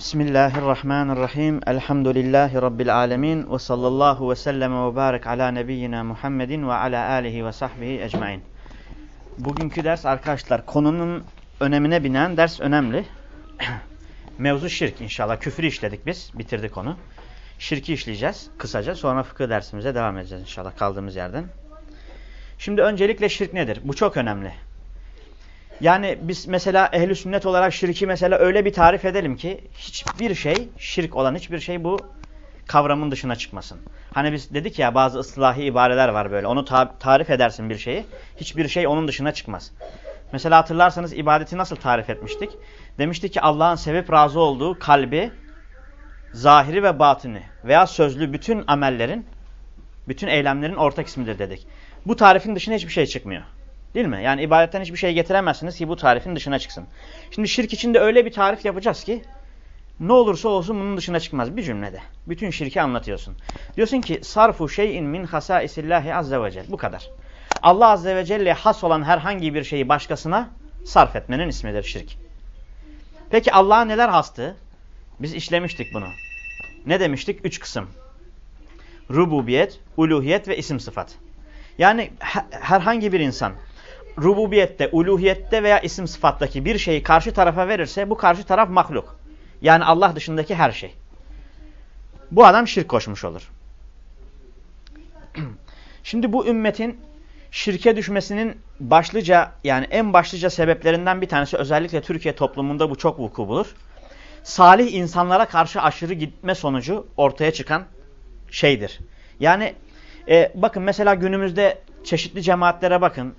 Bismillahirrahmanirrahim. Elhamdülillahi Rabbil alemin. Ve sallallahu ve sellem ve barik ala nebiyyina Muhammedin ve ala alihi ve sahbihi ecmain. Bugünkü ders arkadaşlar konunun önemine binen ders önemli. Mevzu şirk inşallah. Küfrü işledik biz. Bitirdik onu. Şirki işleyeceğiz kısaca. Sonra fıkıh dersimize devam edeceğiz inşallah kaldığımız yerden. Şimdi öncelikle şirk nedir? Bu çok önemli. Yani biz mesela ehli sünnet olarak şirki mesela öyle bir tarif edelim ki hiçbir şey şirk olan hiçbir şey bu kavramın dışına çıkmasın. Hani biz dedik ya bazı ıslahi ibareler var böyle. Onu ta tarif edersin bir şeyi. Hiçbir şey onun dışına çıkmaz. Mesela hatırlarsanız ibadeti nasıl tarif etmiştik? Demiştik ki Allah'ın sevip razı olduğu kalbi, zahiri ve batını veya sözlü bütün amellerin, bütün eylemlerin ortak ismidir dedik. Bu tarifin dışına hiçbir şey çıkmıyor. Değil mi? Yani ibadetten hiçbir şey getiremezsiniz ki bu tarifin dışına çıksın. Şimdi şirk için de öyle bir tarif yapacağız ki ne olursa olsun bunun dışına çıkmaz bir cümlede. Bütün şirki anlatıyorsun. Diyorsun ki sarfu şeyin min hasaisillahi azze ve celle. Bu kadar. Allah azze ve celle has olan herhangi bir şeyi başkasına sarf etmenin ismidir şirk. Peki Allah'a neler hastı? Biz işlemiştik bunu. Ne demiştik? Üç kısım. Rububiyet, uluhiyet ve isim sıfat. Yani herhangi bir insan rububiyette, uluhiyette veya isim sıfattaki bir şeyi karşı tarafa verirse bu karşı taraf mahluk. Yani Allah dışındaki her şey. Bu adam şirk koşmuş olur. Şimdi bu ümmetin şirke düşmesinin başlıca yani en başlıca sebeplerinden bir tanesi özellikle Türkiye toplumunda bu çok vuku bulur. Salih insanlara karşı aşırı gitme sonucu ortaya çıkan şeydir. Yani e, bakın mesela günümüzde çeşitli cemaatlere bakın.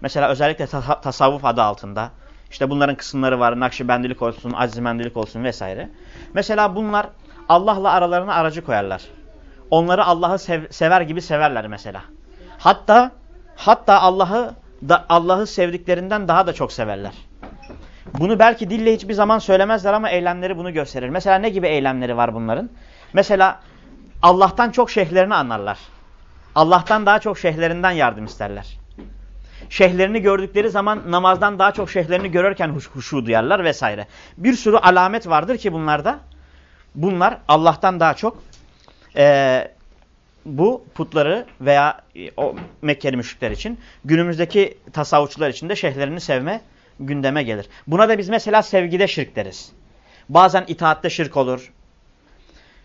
Mesela özellikle ta tasavvuf adı altında. İşte bunların kısımları var. Nakşibendilik olsun, azimendilik olsun vesaire. Mesela bunlar Allah'la aralarına aracı koyarlar. Onları Allah'ı sev sever gibi severler mesela. Hatta hatta Allah'ı Allah'ı sevdiklerinden daha da çok severler. Bunu belki dille hiçbir zaman söylemezler ama eylemleri bunu gösterir. Mesela ne gibi eylemleri var bunların? Mesela Allah'tan çok şeyhlerini anlarlar. Allah'tan daha çok şeyhlerinden yardım isterler şeyhlerini gördükleri zaman namazdan daha çok şeyhlerini görürken huş, huşu duyarlar vesaire. Bir sürü alamet vardır ki bunlarda. Bunlar Allah'tan daha çok e, bu putları veya e, o Mekkeli müşrikler için günümüzdeki tasavvufçular için de şeyhlerini sevme gündeme gelir. Buna da biz mesela sevgide şirk deriz. Bazen itaatte şirk olur.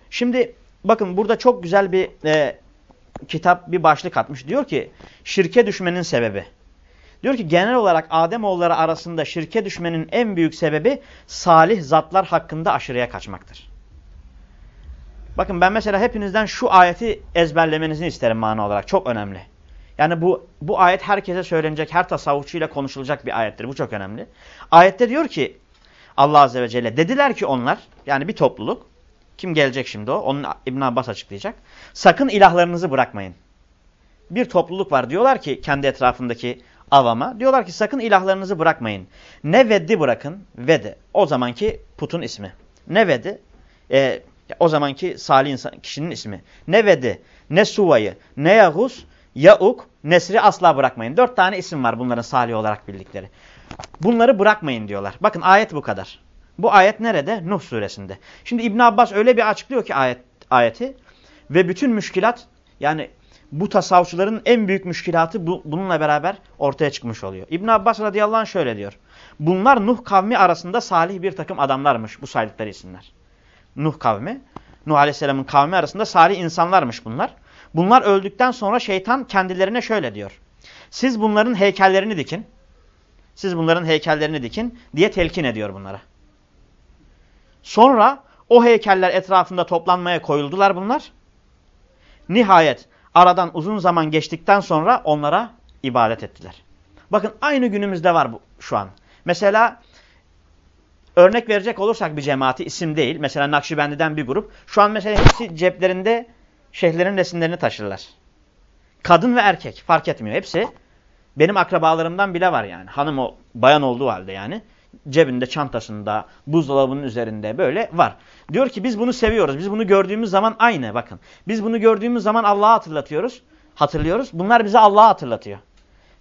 Şimdi bakın burada çok güzel bir e, kitap bir başlık atmış. Diyor ki şirke düşmenin sebebi. Diyor ki genel olarak Ademoğulları arasında şirke düşmenin en büyük sebebi salih zatlar hakkında aşırıya kaçmaktır. Bakın ben mesela hepinizden şu ayeti ezberlemenizi isterim mana olarak. Çok önemli. Yani bu bu ayet herkese söylenecek, her tasavvufçuyla konuşulacak bir ayettir. Bu çok önemli. Ayette diyor ki Allah Azze ve Celle dediler ki onlar yani bir topluluk kim gelecek şimdi o? Onun İbn Abbas açıklayacak. Sakın ilahlarınızı bırakmayın. Bir topluluk var diyorlar ki kendi etrafındaki avama. Diyorlar ki sakın ilahlarınızı bırakmayın. Ne veddi bırakın. Vedi. O zamanki putun ismi. Ne vedi? E, o zamanki salih insan, kişinin ismi. Ne vedi, ne suvayı, ne yahus, yauk, nesri asla bırakmayın. Dört tane isim var bunların salih olarak bildikleri. Bunları bırakmayın diyorlar. Bakın ayet bu kadar. Bu ayet nerede? Nuh suresinde. Şimdi İbn Abbas öyle bir açıklıyor ki ayet, ayeti ve bütün müşkilat yani bu tasavvufçuların en büyük müşkilatı bu, bununla beraber ortaya çıkmış oluyor. İbn Abbas radıyallahu anh şöyle diyor. Bunlar Nuh kavmi arasında salih bir takım adamlarmış bu saydıkları isimler. Nuh kavmi, Nuh aleyhisselamın kavmi arasında salih insanlarmış bunlar. Bunlar öldükten sonra şeytan kendilerine şöyle diyor. Siz bunların heykellerini dikin. Siz bunların heykellerini dikin diye telkin ediyor bunlara. Sonra o heykeller etrafında toplanmaya koyuldular bunlar. Nihayet aradan uzun zaman geçtikten sonra onlara ibadet ettiler. Bakın aynı günümüzde var bu şu an. Mesela örnek verecek olursak bir cemaati isim değil. Mesela Nakşibendi'den bir grup. Şu an mesela hepsi ceplerinde şeyhlerin resimlerini taşırlar. Kadın ve erkek fark etmiyor. Hepsi benim akrabalarımdan bile var yani. Hanım o bayan olduğu halde yani cebinde, çantasında, buzdolabının üzerinde böyle var. Diyor ki biz bunu seviyoruz. Biz bunu gördüğümüz zaman aynı bakın. Biz bunu gördüğümüz zaman Allah'a hatırlatıyoruz. Hatırlıyoruz. Bunlar bize Allah'a hatırlatıyor.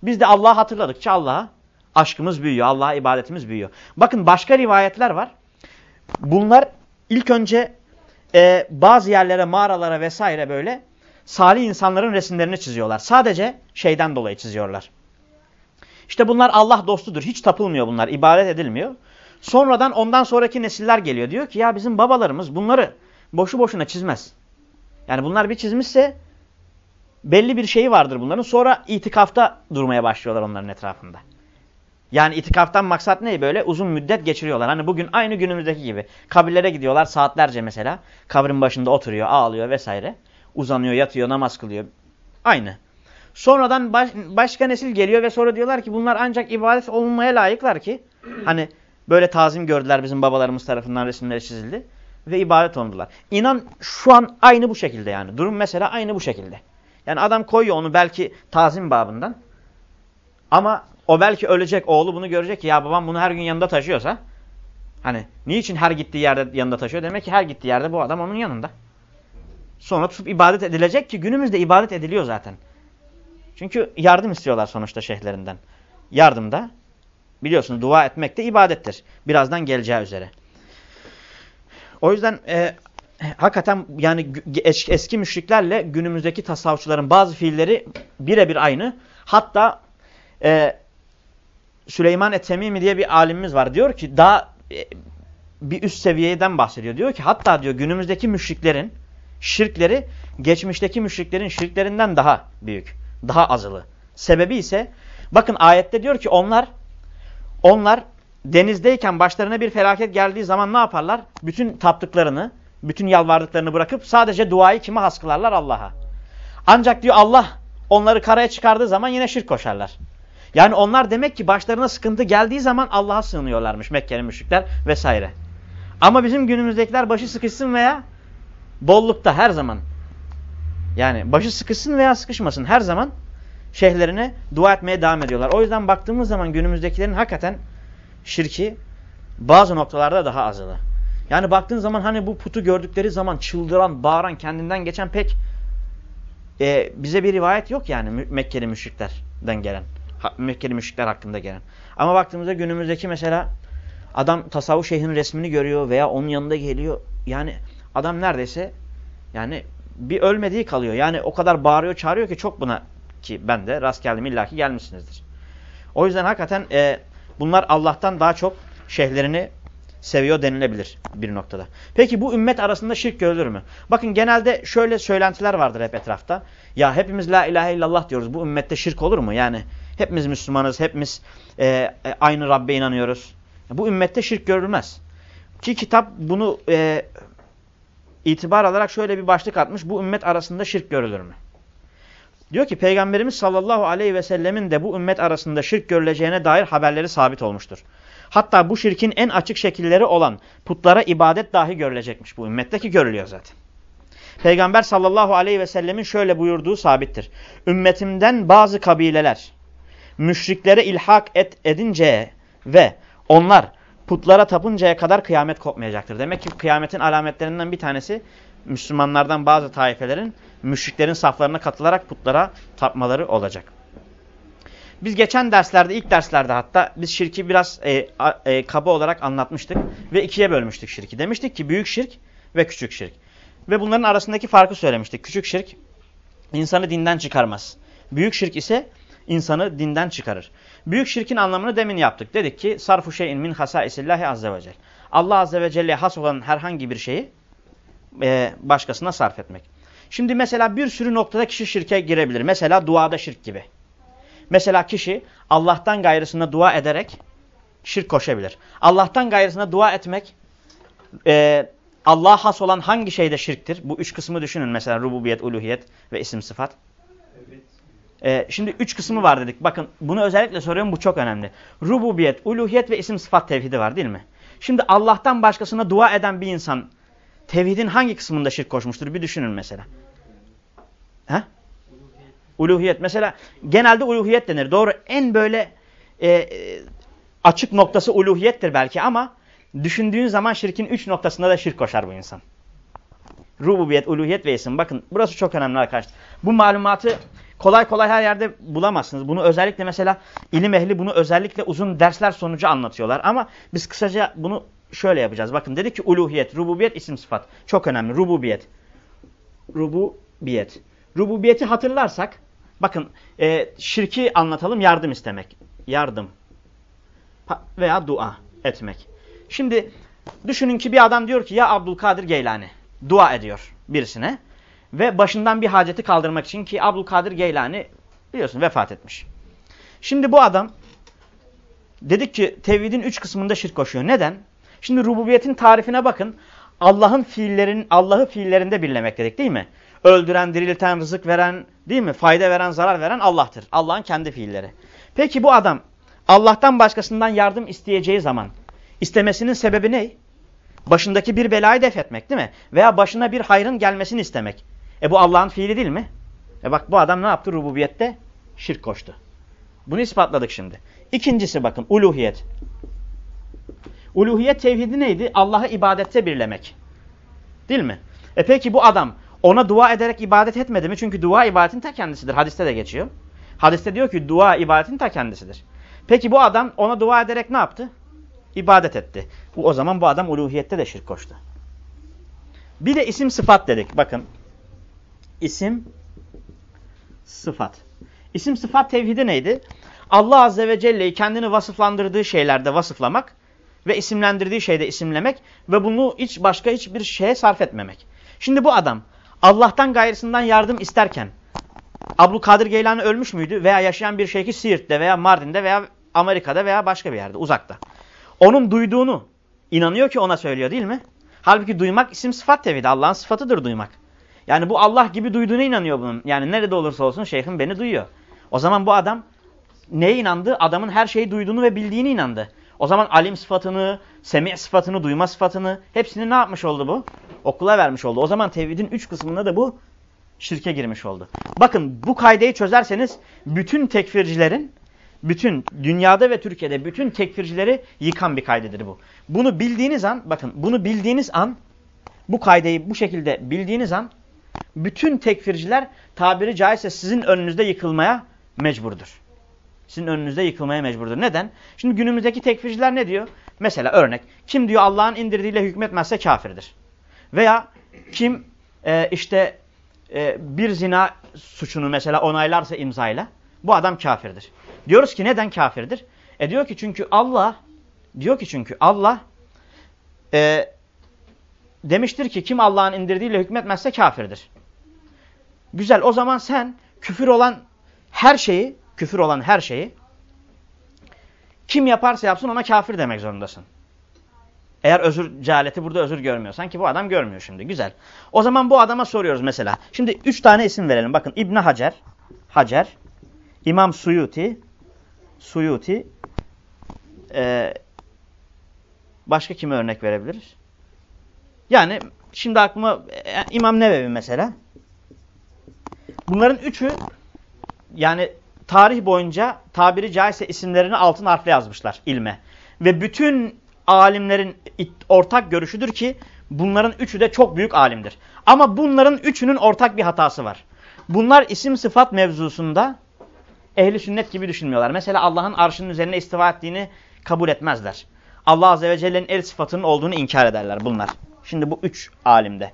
Biz de Allah'a hatırladıkça Allah'a aşkımız büyüyor. Allah'a ibadetimiz büyüyor. Bakın başka rivayetler var. Bunlar ilk önce e, bazı yerlere, mağaralara vesaire böyle salih insanların resimlerini çiziyorlar. Sadece şeyden dolayı çiziyorlar. İşte bunlar Allah dostudur. Hiç tapılmıyor bunlar. ibadet edilmiyor. Sonradan ondan sonraki nesiller geliyor. Diyor ki ya bizim babalarımız bunları boşu boşuna çizmez. Yani bunlar bir çizmişse belli bir şeyi vardır bunların. Sonra itikafta durmaya başlıyorlar onların etrafında. Yani itikaftan maksat ne? Böyle uzun müddet geçiriyorlar. Hani bugün aynı günümüzdeki gibi. Kabirlere gidiyorlar saatlerce mesela. Kabrin başında oturuyor, ağlıyor vesaire. Uzanıyor, yatıyor, namaz kılıyor. Aynı. Sonradan baş, başka nesil geliyor ve sonra diyorlar ki bunlar ancak ibadet olunmaya layıklar ki. Hani böyle tazim gördüler bizim babalarımız tarafından resimleri çizildi. Ve ibadet oldular. İnan şu an aynı bu şekilde yani. Durum mesela aynı bu şekilde. Yani adam koyuyor onu belki tazim babından. Ama o belki ölecek oğlu bunu görecek ki ya babam bunu her gün yanında taşıyorsa. Hani niçin her gittiği yerde yanında taşıyor? Demek ki her gittiği yerde bu adam onun yanında. Sonra tutup ibadet edilecek ki günümüzde ibadet ediliyor zaten. Çünkü yardım istiyorlar sonuçta şeyhlerinden. Yardımda biliyorsunuz dua etmek de ibadettir. Birazdan geleceği üzere. O yüzden e, hakikaten yani eski müşriklerle günümüzdeki tasavvufçuların bazı fiilleri birebir aynı. Hatta e, Süleyman Etemimi diye bir alimimiz var. Diyor ki daha e, bir üst seviyeden bahsediyor. Diyor ki hatta diyor günümüzdeki müşriklerin şirkleri geçmişteki müşriklerin şirklerinden daha büyük. Daha azılı. Sebebi ise bakın ayette diyor ki onlar onlar denizdeyken başlarına bir felaket geldiği zaman ne yaparlar? Bütün taptıklarını, bütün yalvardıklarını bırakıp sadece duayı kime haskılarlar? Allah'a. Ancak diyor Allah onları karaya çıkardığı zaman yine şirk koşarlar. Yani onlar demek ki başlarına sıkıntı geldiği zaman Allah'a sığınıyorlarmış Mekke'li müşrikler vesaire. Ama bizim günümüzdekiler başı sıkışsın veya bollukta her zaman. Yani başı sıkışsın veya sıkışmasın her zaman şeyhlerine dua etmeye devam ediyorlar. O yüzden baktığımız zaman günümüzdekilerin hakikaten şirki bazı noktalarda daha azılı. Yani baktığın zaman hani bu putu gördükleri zaman çıldıran, bağıran, kendinden geçen pek e, bize bir rivayet yok yani Mekkeli müşriklerden gelen. Mekkeli müşrikler hakkında gelen. Ama baktığımızda günümüzdeki mesela adam tasavvuf şeyhinin resmini görüyor veya onun yanında geliyor. Yani adam neredeyse yani bir ölmediği kalıyor. Yani o kadar bağırıyor çağırıyor ki çok buna ki ben de rast geldim illaki gelmişsinizdir. O yüzden hakikaten e, bunlar Allah'tan daha çok şeyhlerini seviyor denilebilir bir noktada. Peki bu ümmet arasında şirk görülür mü? Bakın genelde şöyle söylentiler vardır hep etrafta. Ya hepimiz la ilahe illallah diyoruz. Bu ümmette şirk olur mu? Yani hepimiz Müslümanız, hepimiz e, e, aynı Rabbe inanıyoruz. Bu ümmette şirk görülmez. Ki kitap bunu e, itibar alarak şöyle bir başlık atmış. Bu ümmet arasında şirk görülür mü? Diyor ki Peygamberimiz sallallahu aleyhi ve sellemin de bu ümmet arasında şirk görüleceğine dair haberleri sabit olmuştur. Hatta bu şirkin en açık şekilleri olan putlara ibadet dahi görülecekmiş bu ümmetteki görülüyor zaten. Peygamber sallallahu aleyhi ve sellemin şöyle buyurduğu sabittir. Ümmetimden bazı kabileler müşriklere ilhak et edince ve onlar putlara tapıncaya kadar kıyamet kopmayacaktır. Demek ki kıyametin alametlerinden bir tanesi Müslümanlardan bazı taifelerin müşriklerin saflarına katılarak putlara tapmaları olacak. Biz geçen derslerde, ilk derslerde hatta biz şirki biraz e, e, kaba olarak anlatmıştık ve ikiye bölmüştük şirki. Demiştik ki büyük şirk ve küçük şirk. Ve bunların arasındaki farkı söylemiştik. Küçük şirk insanı dinden çıkarmaz. Büyük şirk ise insanı dinden çıkarır. Büyük şirkin anlamını demin yaptık. Dedik ki sarfu şeyin min hasaisillahi azze ve celle. Allah azze ve celle'ye has olan herhangi bir şeyi e, başkasına sarf etmek. Şimdi mesela bir sürü noktada kişi şirke girebilir. Mesela duada şirk gibi. Mesela kişi Allah'tan gayrısına dua ederek şirk koşabilir. Allah'tan gayrısına dua etmek e, Allah'a has olan hangi şeyde şirktir? Bu üç kısmı düşünün mesela rububiyet, uluhiyet ve isim sıfat. Evet. E, şimdi üç kısmı var dedik. Bakın bunu özellikle soruyorum bu çok önemli. Rububiyet, uluhiyet ve isim sıfat tevhidi var değil mi? Şimdi Allah'tan başkasına dua eden bir insan tevhidin hangi kısmında şirk koşmuştur? Bir düşünün mesela. He? Uluhiyet. Mesela genelde uluhiyet denir. Doğru en böyle e, e, açık noktası uluhiyettir belki ama düşündüğün zaman şirkin üç noktasında da şirk koşar bu insan. Rububiyet, uluhiyet ve isim. Bakın burası çok önemli arkadaşlar. Bu malumatı kolay kolay her yerde bulamazsınız. Bunu özellikle mesela ilim ehli bunu özellikle uzun dersler sonucu anlatıyorlar. Ama biz kısaca bunu şöyle yapacağız. Bakın dedik ki uluhiyet, rububiyet, isim sıfat. Çok önemli. Rububiyet. Rububiyet. Rububiyeti hatırlarsak bakın e, şirki anlatalım yardım istemek. Yardım veya dua etmek. Şimdi düşünün ki bir adam diyor ki ya Abdülkadir Geylani dua ediyor birisine ve başından bir haceti kaldırmak için ki Abdülkadir Geylani biliyorsun vefat etmiş. Şimdi bu adam dedik ki tevhidin üç kısmında şirk koşuyor. Neden? Şimdi rububiyetin tarifine bakın. Allah'ın fiillerin Allah'ı fiillerinde birlemek dedik değil mi? Öldüren, dirilten, rızık veren, değil mi? Fayda veren, zarar veren Allah'tır. Allah'ın kendi fiilleri. Peki bu adam Allah'tan başkasından yardım isteyeceği zaman istemesinin sebebi ne? Başındaki bir belayı def etmek değil mi? Veya başına bir hayrın gelmesini istemek. E bu Allah'ın fiili değil mi? E bak bu adam ne yaptı rububiyette? Şirk koştu. Bunu ispatladık şimdi. İkincisi bakın uluhiyet. Uluhiyet tevhidi neydi? Allah'ı ibadette birlemek. Değil mi? E peki bu adam ona dua ederek ibadet etmedi mi? Çünkü dua ibadetin ta kendisidir. Hadiste de geçiyor. Hadiste diyor ki dua ibadetin ta kendisidir. Peki bu adam ona dua ederek ne yaptı? İbadet etti. Bu, o zaman bu adam uluhiyette de şirk koştu. Bir de isim sıfat dedik. Bakın. İsim sıfat. İsim sıfat tevhidi neydi? Allah Azze ve Celle'yi kendini vasıflandırdığı şeylerde vasıflamak ve isimlendirdiği şeyde isimlemek ve bunu hiç başka hiçbir şeye sarf etmemek. Şimdi bu adam Allah'tan gayrısından yardım isterken Abdülkadir Geylani ölmüş müydü veya yaşayan bir şeyki Siirt'te veya Mardin'de veya Amerika'da veya başka bir yerde uzakta. Onun duyduğunu inanıyor ki ona söylüyor değil mi? Halbuki duymak isim sıfat tevhidi. Allah'ın sıfatıdır duymak. Yani bu Allah gibi duyduğuna inanıyor bunun. Yani nerede olursa olsun şeyhim beni duyuyor. O zaman bu adam neye inandı? Adamın her şeyi duyduğunu ve bildiğini inandı. O zaman alim sıfatını, semi sıfatını, duyma sıfatını hepsini ne yapmış oldu bu? Okula vermiş oldu. O zaman tevhidin üç kısmında da bu şirke girmiş oldu. Bakın bu kaydeyi çözerseniz bütün tekfircilerin, bütün dünyada ve Türkiye'de bütün tekfircileri yıkan bir kaydedir bu. Bunu bildiğiniz an, bakın bunu bildiğiniz an, bu kaydeyi bu şekilde bildiğiniz an, bütün tekfirciler tabiri caizse sizin önünüzde yıkılmaya mecburdur. Sizin önünüzde yıkılmaya mecburdur. Neden? Şimdi günümüzdeki tekfirciler ne diyor? Mesela örnek. Kim diyor Allah'ın indirdiğiyle hükmetmezse kafirdir. Veya kim e, işte e, bir zina suçunu mesela onaylarsa imzayla bu adam kafirdir. Diyoruz ki neden kafirdir? E diyor ki çünkü Allah diyor ki çünkü Allah e, demiştir ki kim Allah'ın indirdiğiyle hükmetmezse kafirdir. Güzel o zaman sen küfür olan her şeyi küfür olan her şeyi kim yaparsa yapsın ona kafir demek zorundasın. Eğer özür cehaleti burada özür görmüyorsan ki bu adam görmüyor şimdi. Güzel. O zaman bu adama soruyoruz mesela. Şimdi üç tane isim verelim. Bakın İbn Hacer, Hacer, İmam Suyuti, Suyuti, e, başka kime örnek verebiliriz? Yani şimdi aklıma e, İmam Nevevi mesela. Bunların üçü yani tarih boyunca tabiri caizse isimlerini altın harfle yazmışlar ilme. Ve bütün alimlerin ortak görüşüdür ki bunların üçü de çok büyük alimdir. Ama bunların üçünün ortak bir hatası var. Bunlar isim sıfat mevzusunda ehli sünnet gibi düşünmüyorlar. Mesela Allah'ın arşının üzerine istiva ettiğini kabul etmezler. Allah Azze ve Celle'nin el sıfatının olduğunu inkar ederler bunlar. Şimdi bu üç alimde.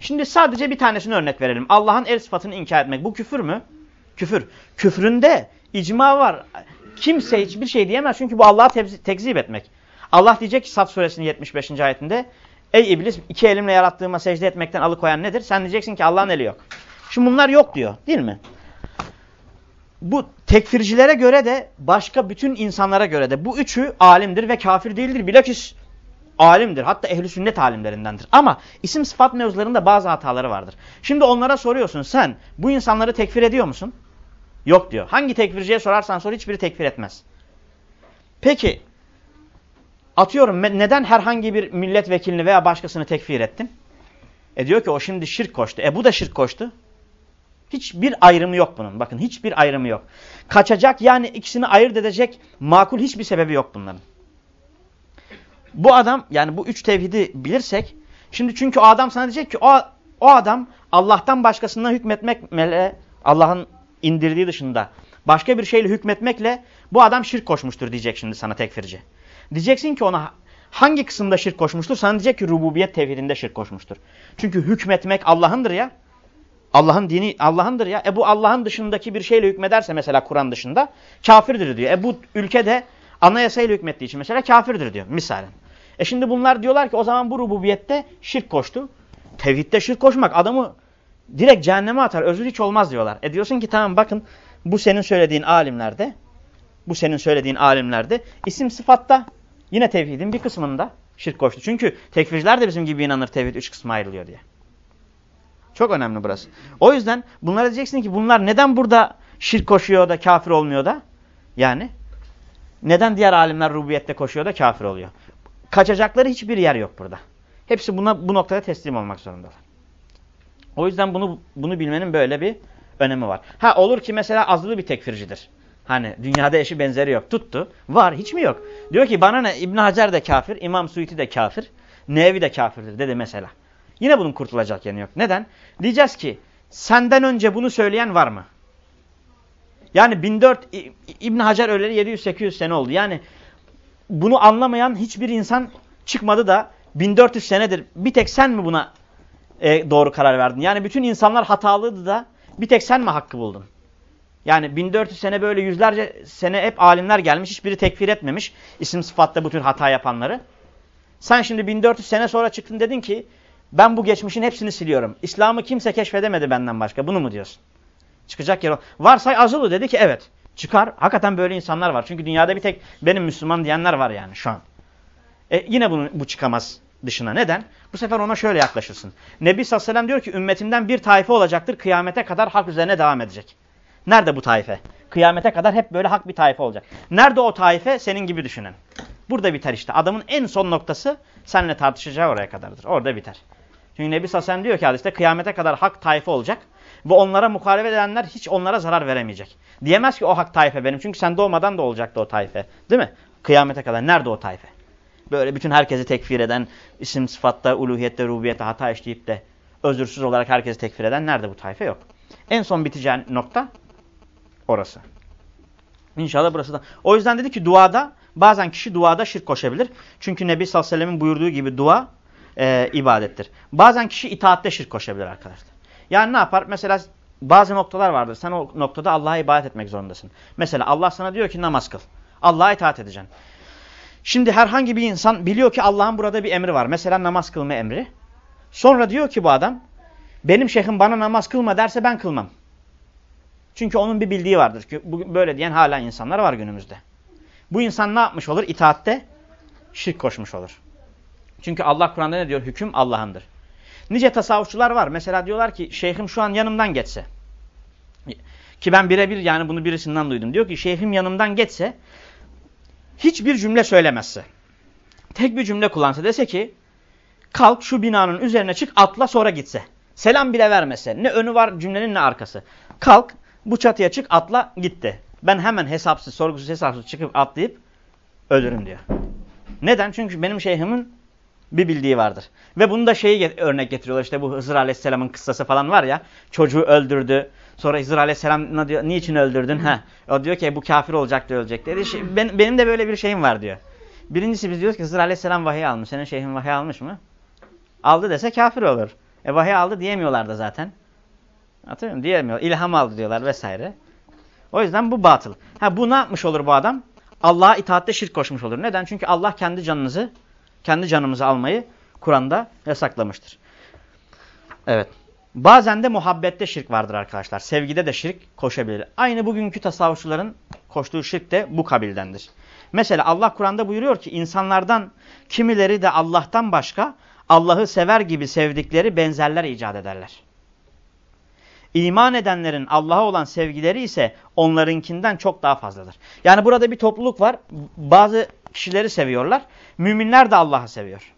Şimdi sadece bir tanesini örnek verelim. Allah'ın el sıfatını inkar etmek bu küfür mü? Küfür. Küfründe icma var. Kimse hiçbir şey diyemez çünkü bu Allah'ı tekzip etmek. Allah diyecek ki Saf suresinin 75. ayetinde Ey iblis iki elimle yarattığıma secde etmekten alıkoyan nedir? Sen diyeceksin ki Allah'ın eli yok. Şimdi bunlar yok diyor değil mi? Bu tekfircilere göre de başka bütün insanlara göre de bu üçü alimdir ve kafir değildir. Bilakis alimdir. Hatta ehli sünnet alimlerindendir. Ama isim sıfat mevzularında bazı hataları vardır. Şimdi onlara soruyorsun sen bu insanları tekfir ediyor musun? Yok diyor. Hangi tekfirciye sorarsan sor hiçbiri tekfir etmez. Peki atıyorum neden herhangi bir milletvekilini veya başkasını tekfir ettin? E diyor ki o şimdi şirk koştu. E bu da şirk koştu. Hiçbir ayrımı yok bunun. Bakın hiçbir ayrımı yok. Kaçacak yani ikisini ayırt edecek makul hiçbir sebebi yok bunların. Bu adam yani bu üç tevhidi bilirsek şimdi çünkü o adam sana diyecek ki o, o adam Allah'tan başkasına hükmetmekle Allah'ın indirdiği dışında başka bir şeyle hükmetmekle bu adam şirk koşmuştur diyecek şimdi sana tekfirci. Diyeceksin ki ona Hangi kısımda şirk koşmuştur? Sana diyecek ki rububiyet tevhidinde şirk koşmuştur. Çünkü hükmetmek Allah'ındır ya. Allah'ın dini Allah'ındır ya. E bu Allah'ın dışındaki bir şeyle hükmederse mesela Kur'an dışında kafirdir diyor. E bu ülkede anayasayla hükmettiği için mesela kafirdir diyor misalen. E şimdi bunlar diyorlar ki o zaman bu rububiyette şirk koştu. Tevhidde şirk koşmak adamı direkt cehenneme atar. Özür hiç olmaz diyorlar. E diyorsun ki tamam bakın bu senin söylediğin alimlerde bu senin söylediğin alimlerde isim sıfatta yine tevhidin bir kısmında şirk koştu. Çünkü tekfirciler de bizim gibi inanır tevhid üç kısma ayrılıyor diye. Çok önemli burası. O yüzden bunlara diyeceksin ki bunlar neden burada şirk koşuyor da kafir olmuyor da? Yani neden diğer alimler rububiyette koşuyor da kafir oluyor? Kaçacakları hiçbir yer yok burada. Hepsi buna bu noktada teslim olmak zorundalar. O yüzden bunu bunu bilmenin böyle bir önemi var. Ha olur ki mesela azılı bir tekfircidir. Hani dünyada eşi benzeri yok. Tuttu. Var. Hiç mi yok? Diyor ki bana ne? İbn Hacer de kafir. İmam Suyuti de kafir. Nevi de kafirdir dedi mesela. Yine bunun kurtulacak yanı yok. Neden? Diyeceğiz ki senden önce bunu söyleyen var mı? Yani 1400 İbn Hacer öleli 700-800 sene oldu. Yani bunu anlamayan hiçbir insan çıkmadı da 1400 senedir bir tek sen mi buna e, doğru karar verdin? Yani bütün insanlar hatalıydı da bir tek sen mi hakkı buldun? Yani 1400 sene böyle yüzlerce sene hep alimler gelmiş. Hiçbiri tekfir etmemiş isim sıfatta bu tür hata yapanları. Sen şimdi 1400 sene sonra çıktın dedin ki ben bu geçmişin hepsini siliyorum. İslam'ı kimse keşfedemedi benden başka. Bunu mu diyorsun? Çıkacak yer o. Varsay Azulu dedi ki evet. Çıkar. Hakikaten böyle insanlar var. Çünkü dünyada bir tek benim Müslüman diyenler var yani şu an. E, yine bunu, bu çıkamaz dışına. Neden? Bu sefer ona şöyle yaklaşırsın. Nebi sallallahu aleyhi ve sellem diyor ki ümmetimden bir taife olacaktır. Kıyamete kadar hak üzerine devam edecek. Nerede bu taife? Kıyamete kadar hep böyle hak bir taife olacak. Nerede o taife? Senin gibi düşünen. Burada biter işte. Adamın en son noktası seninle tartışacağı oraya kadardır. Orada biter. Çünkü Nebi Sassam diyor ki hadiste kıyamete kadar hak taife olacak. Ve onlara muhalefet edenler hiç onlara zarar veremeyecek. Diyemez ki o hak taife benim. Çünkü sen doğmadan da olacaktı o taife. Değil mi? Kıyamete kadar. Nerede o taife? Böyle bütün herkesi tekfir eden, isim sıfatta, uluhiyette, rububiyette hata işleyip de özürsüz olarak herkesi tekfir eden nerede bu taife? Yok. En son biteceğin nokta orası. İnşallah burası da. O yüzden dedi ki duada bazen kişi duada şirk koşabilir. Çünkü Nebi sallallahu aleyhi ve sellemin buyurduğu gibi dua e, ibadettir. Bazen kişi itaatte şirk koşabilir arkadaşlar. Yani ne yapar? Mesela bazı noktalar vardır. Sen o noktada Allah'a ibadet etmek zorundasın. Mesela Allah sana diyor ki namaz kıl. Allah'a itaat edeceksin. Şimdi herhangi bir insan biliyor ki Allah'ın burada bir emri var. Mesela namaz kılma emri. Sonra diyor ki bu adam benim şeyhim bana namaz kılma derse ben kılmam. Çünkü onun bir bildiği vardır. ki Böyle diyen hala insanlar var günümüzde. Bu insan ne yapmış olur? İtaatte şirk koşmuş olur. Çünkü Allah Kur'an'da ne diyor? Hüküm Allah'ındır. Nice tasavvufçular var. Mesela diyorlar ki şeyhim şu an yanımdan geçse. Ki ben birebir yani bunu birisinden duydum. Diyor ki şeyhim yanımdan geçse hiçbir cümle söylemezse. Tek bir cümle kullansa dese ki kalk şu binanın üzerine çık atla sonra gitse. Selam bile vermese. Ne önü var cümlenin ne arkası. Kalk bu çatıya çık atla gitti. Ben hemen hesapsız sorgusuz hesapsız çıkıp atlayıp ölürüm diyor. Neden? Çünkü benim şeyhimin bir bildiği vardır. Ve bunu da şeyi örnek getiriyorlar. İşte bu Hızır Aleyhisselam'ın kıssası falan var ya. Çocuğu öldürdü. Sonra Hızır Aleyhisselam diyor, niçin öldürdün? Ha. O diyor ki bu kafir olacaktı ölecek dedi. Şey, ben, benim de böyle bir şeyim var diyor. Birincisi biz diyoruz ki Hızır Aleyhisselam vahiy almış. Senin şeyhin vahiy almış mı? Aldı dese kafir olur. E vahiy aldı diyemiyorlar da zaten. Hatırlıyor musun? Diyemiyor. İlham aldı diyorlar vesaire. O yüzden bu batıl. Ha bu ne yapmış olur bu adam? Allah'a itaatte şirk koşmuş olur. Neden? Çünkü Allah kendi canınızı, kendi canımızı almayı Kur'an'da yasaklamıştır. Evet. Bazen de muhabbette şirk vardır arkadaşlar. Sevgide de şirk koşabilir. Aynı bugünkü tasavvufçuların koştuğu şirk de bu kabildendir. Mesela Allah Kur'an'da buyuruyor ki insanlardan kimileri de Allah'tan başka Allah'ı sever gibi sevdikleri benzerler icat ederler. İman edenlerin Allah'a olan sevgileri ise onlarınkinden çok daha fazladır. Yani burada bir topluluk var. Bazı kişileri seviyorlar. Müminler de Allah'ı seviyor.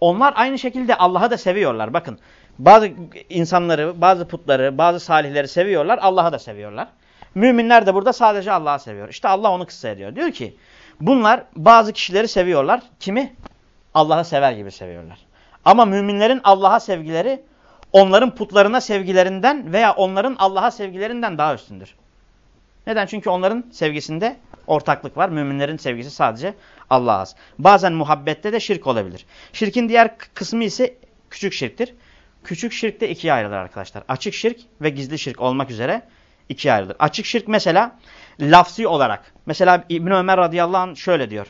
Onlar aynı şekilde Allah'ı da seviyorlar. Bakın bazı insanları, bazı putları, bazı salihleri seviyorlar. Allah'ı da seviyorlar. Müminler de burada sadece Allah'ı seviyor. İşte Allah onu kıssa ediyor. Diyor ki bunlar bazı kişileri seviyorlar. Kimi? Allah'ı sever gibi seviyorlar. Ama müminlerin Allah'a sevgileri onların putlarına sevgilerinden veya onların Allah'a sevgilerinden daha üstündür. Neden? Çünkü onların sevgisinde ortaklık var. Müminlerin sevgisi sadece Allah'a az. Bazen muhabbette de şirk olabilir. Şirkin diğer kısmı ise küçük şirktir. Küçük şirk de ikiye ayrılır arkadaşlar. Açık şirk ve gizli şirk olmak üzere ikiye ayrılır. Açık şirk mesela lafzi olarak. Mesela İbn Ömer radıyallahu anh şöyle diyor.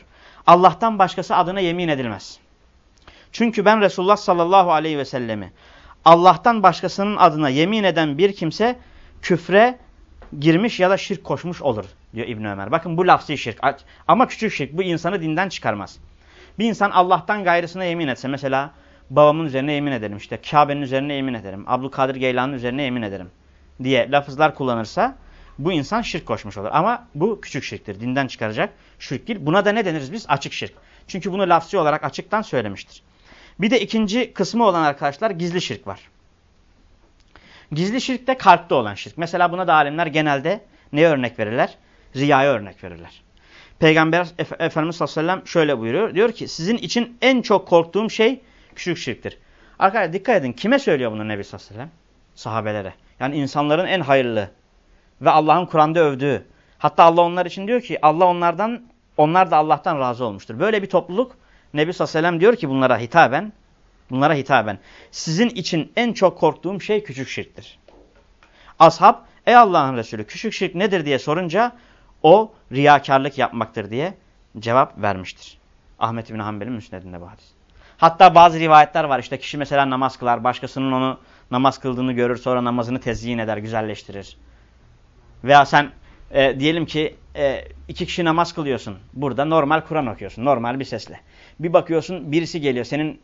Allah'tan başkası adına yemin edilmez. Çünkü ben Resulullah sallallahu aleyhi ve sellemi Allah'tan başkasının adına yemin eden bir kimse küfre girmiş ya da şirk koşmuş olur diyor İbn Ömer. Bakın bu lafzi şirk ama küçük şirk bu insanı dinden çıkarmaz. Bir insan Allah'tan gayrısına yemin etse mesela babamın üzerine yemin ederim işte Kabe'nin üzerine yemin ederim Abdülkadir Geylan'ın üzerine yemin ederim diye lafızlar kullanırsa bu insan şirk koşmuş olur. Ama bu küçük şirktir. Dinden çıkaracak şirk değil. Buna da ne deniriz biz? Açık şirk. Çünkü bunu lafzi olarak açıktan söylemiştir. Bir de ikinci kısmı olan arkadaşlar gizli şirk var. Gizli şirk de kalpte olan şirk. Mesela buna da alimler genelde ne örnek verirler? Riyaya örnek verirler. Peygamber Efendimiz sallallahu aleyhi ve sellem şöyle buyuruyor. Diyor ki sizin için en çok korktuğum şey küçük şirktir. Arkadaşlar dikkat edin. Kime söylüyor bunu Nebi sallallahu aleyhi ve sellem? Sahabelere. Yani insanların en hayırlı ve Allah'ın Kur'an'da övdüğü. Hatta Allah onlar için diyor ki Allah onlardan, onlar da Allah'tan razı olmuştur. Böyle bir topluluk Nebi sallallahu aleyhi ve sellem diyor ki bunlara hitaben, bunlara hitaben. Sizin için en çok korktuğum şey küçük şirktir. Ashab, ey Allah'ın Resulü küçük şirk nedir diye sorunca o riyakarlık yapmaktır diye cevap vermiştir. Ahmet bin Hanbel'in müsnedinde bu hadis. Hatta bazı rivayetler var işte kişi mesela namaz kılar, başkasının onu namaz kıldığını görür sonra namazını tezyin eder, güzelleştirir. Veya sen e, diyelim ki e, iki kişi namaz kılıyorsun. Burada normal Kur'an okuyorsun. Normal bir sesle. Bir bakıyorsun birisi geliyor. Senin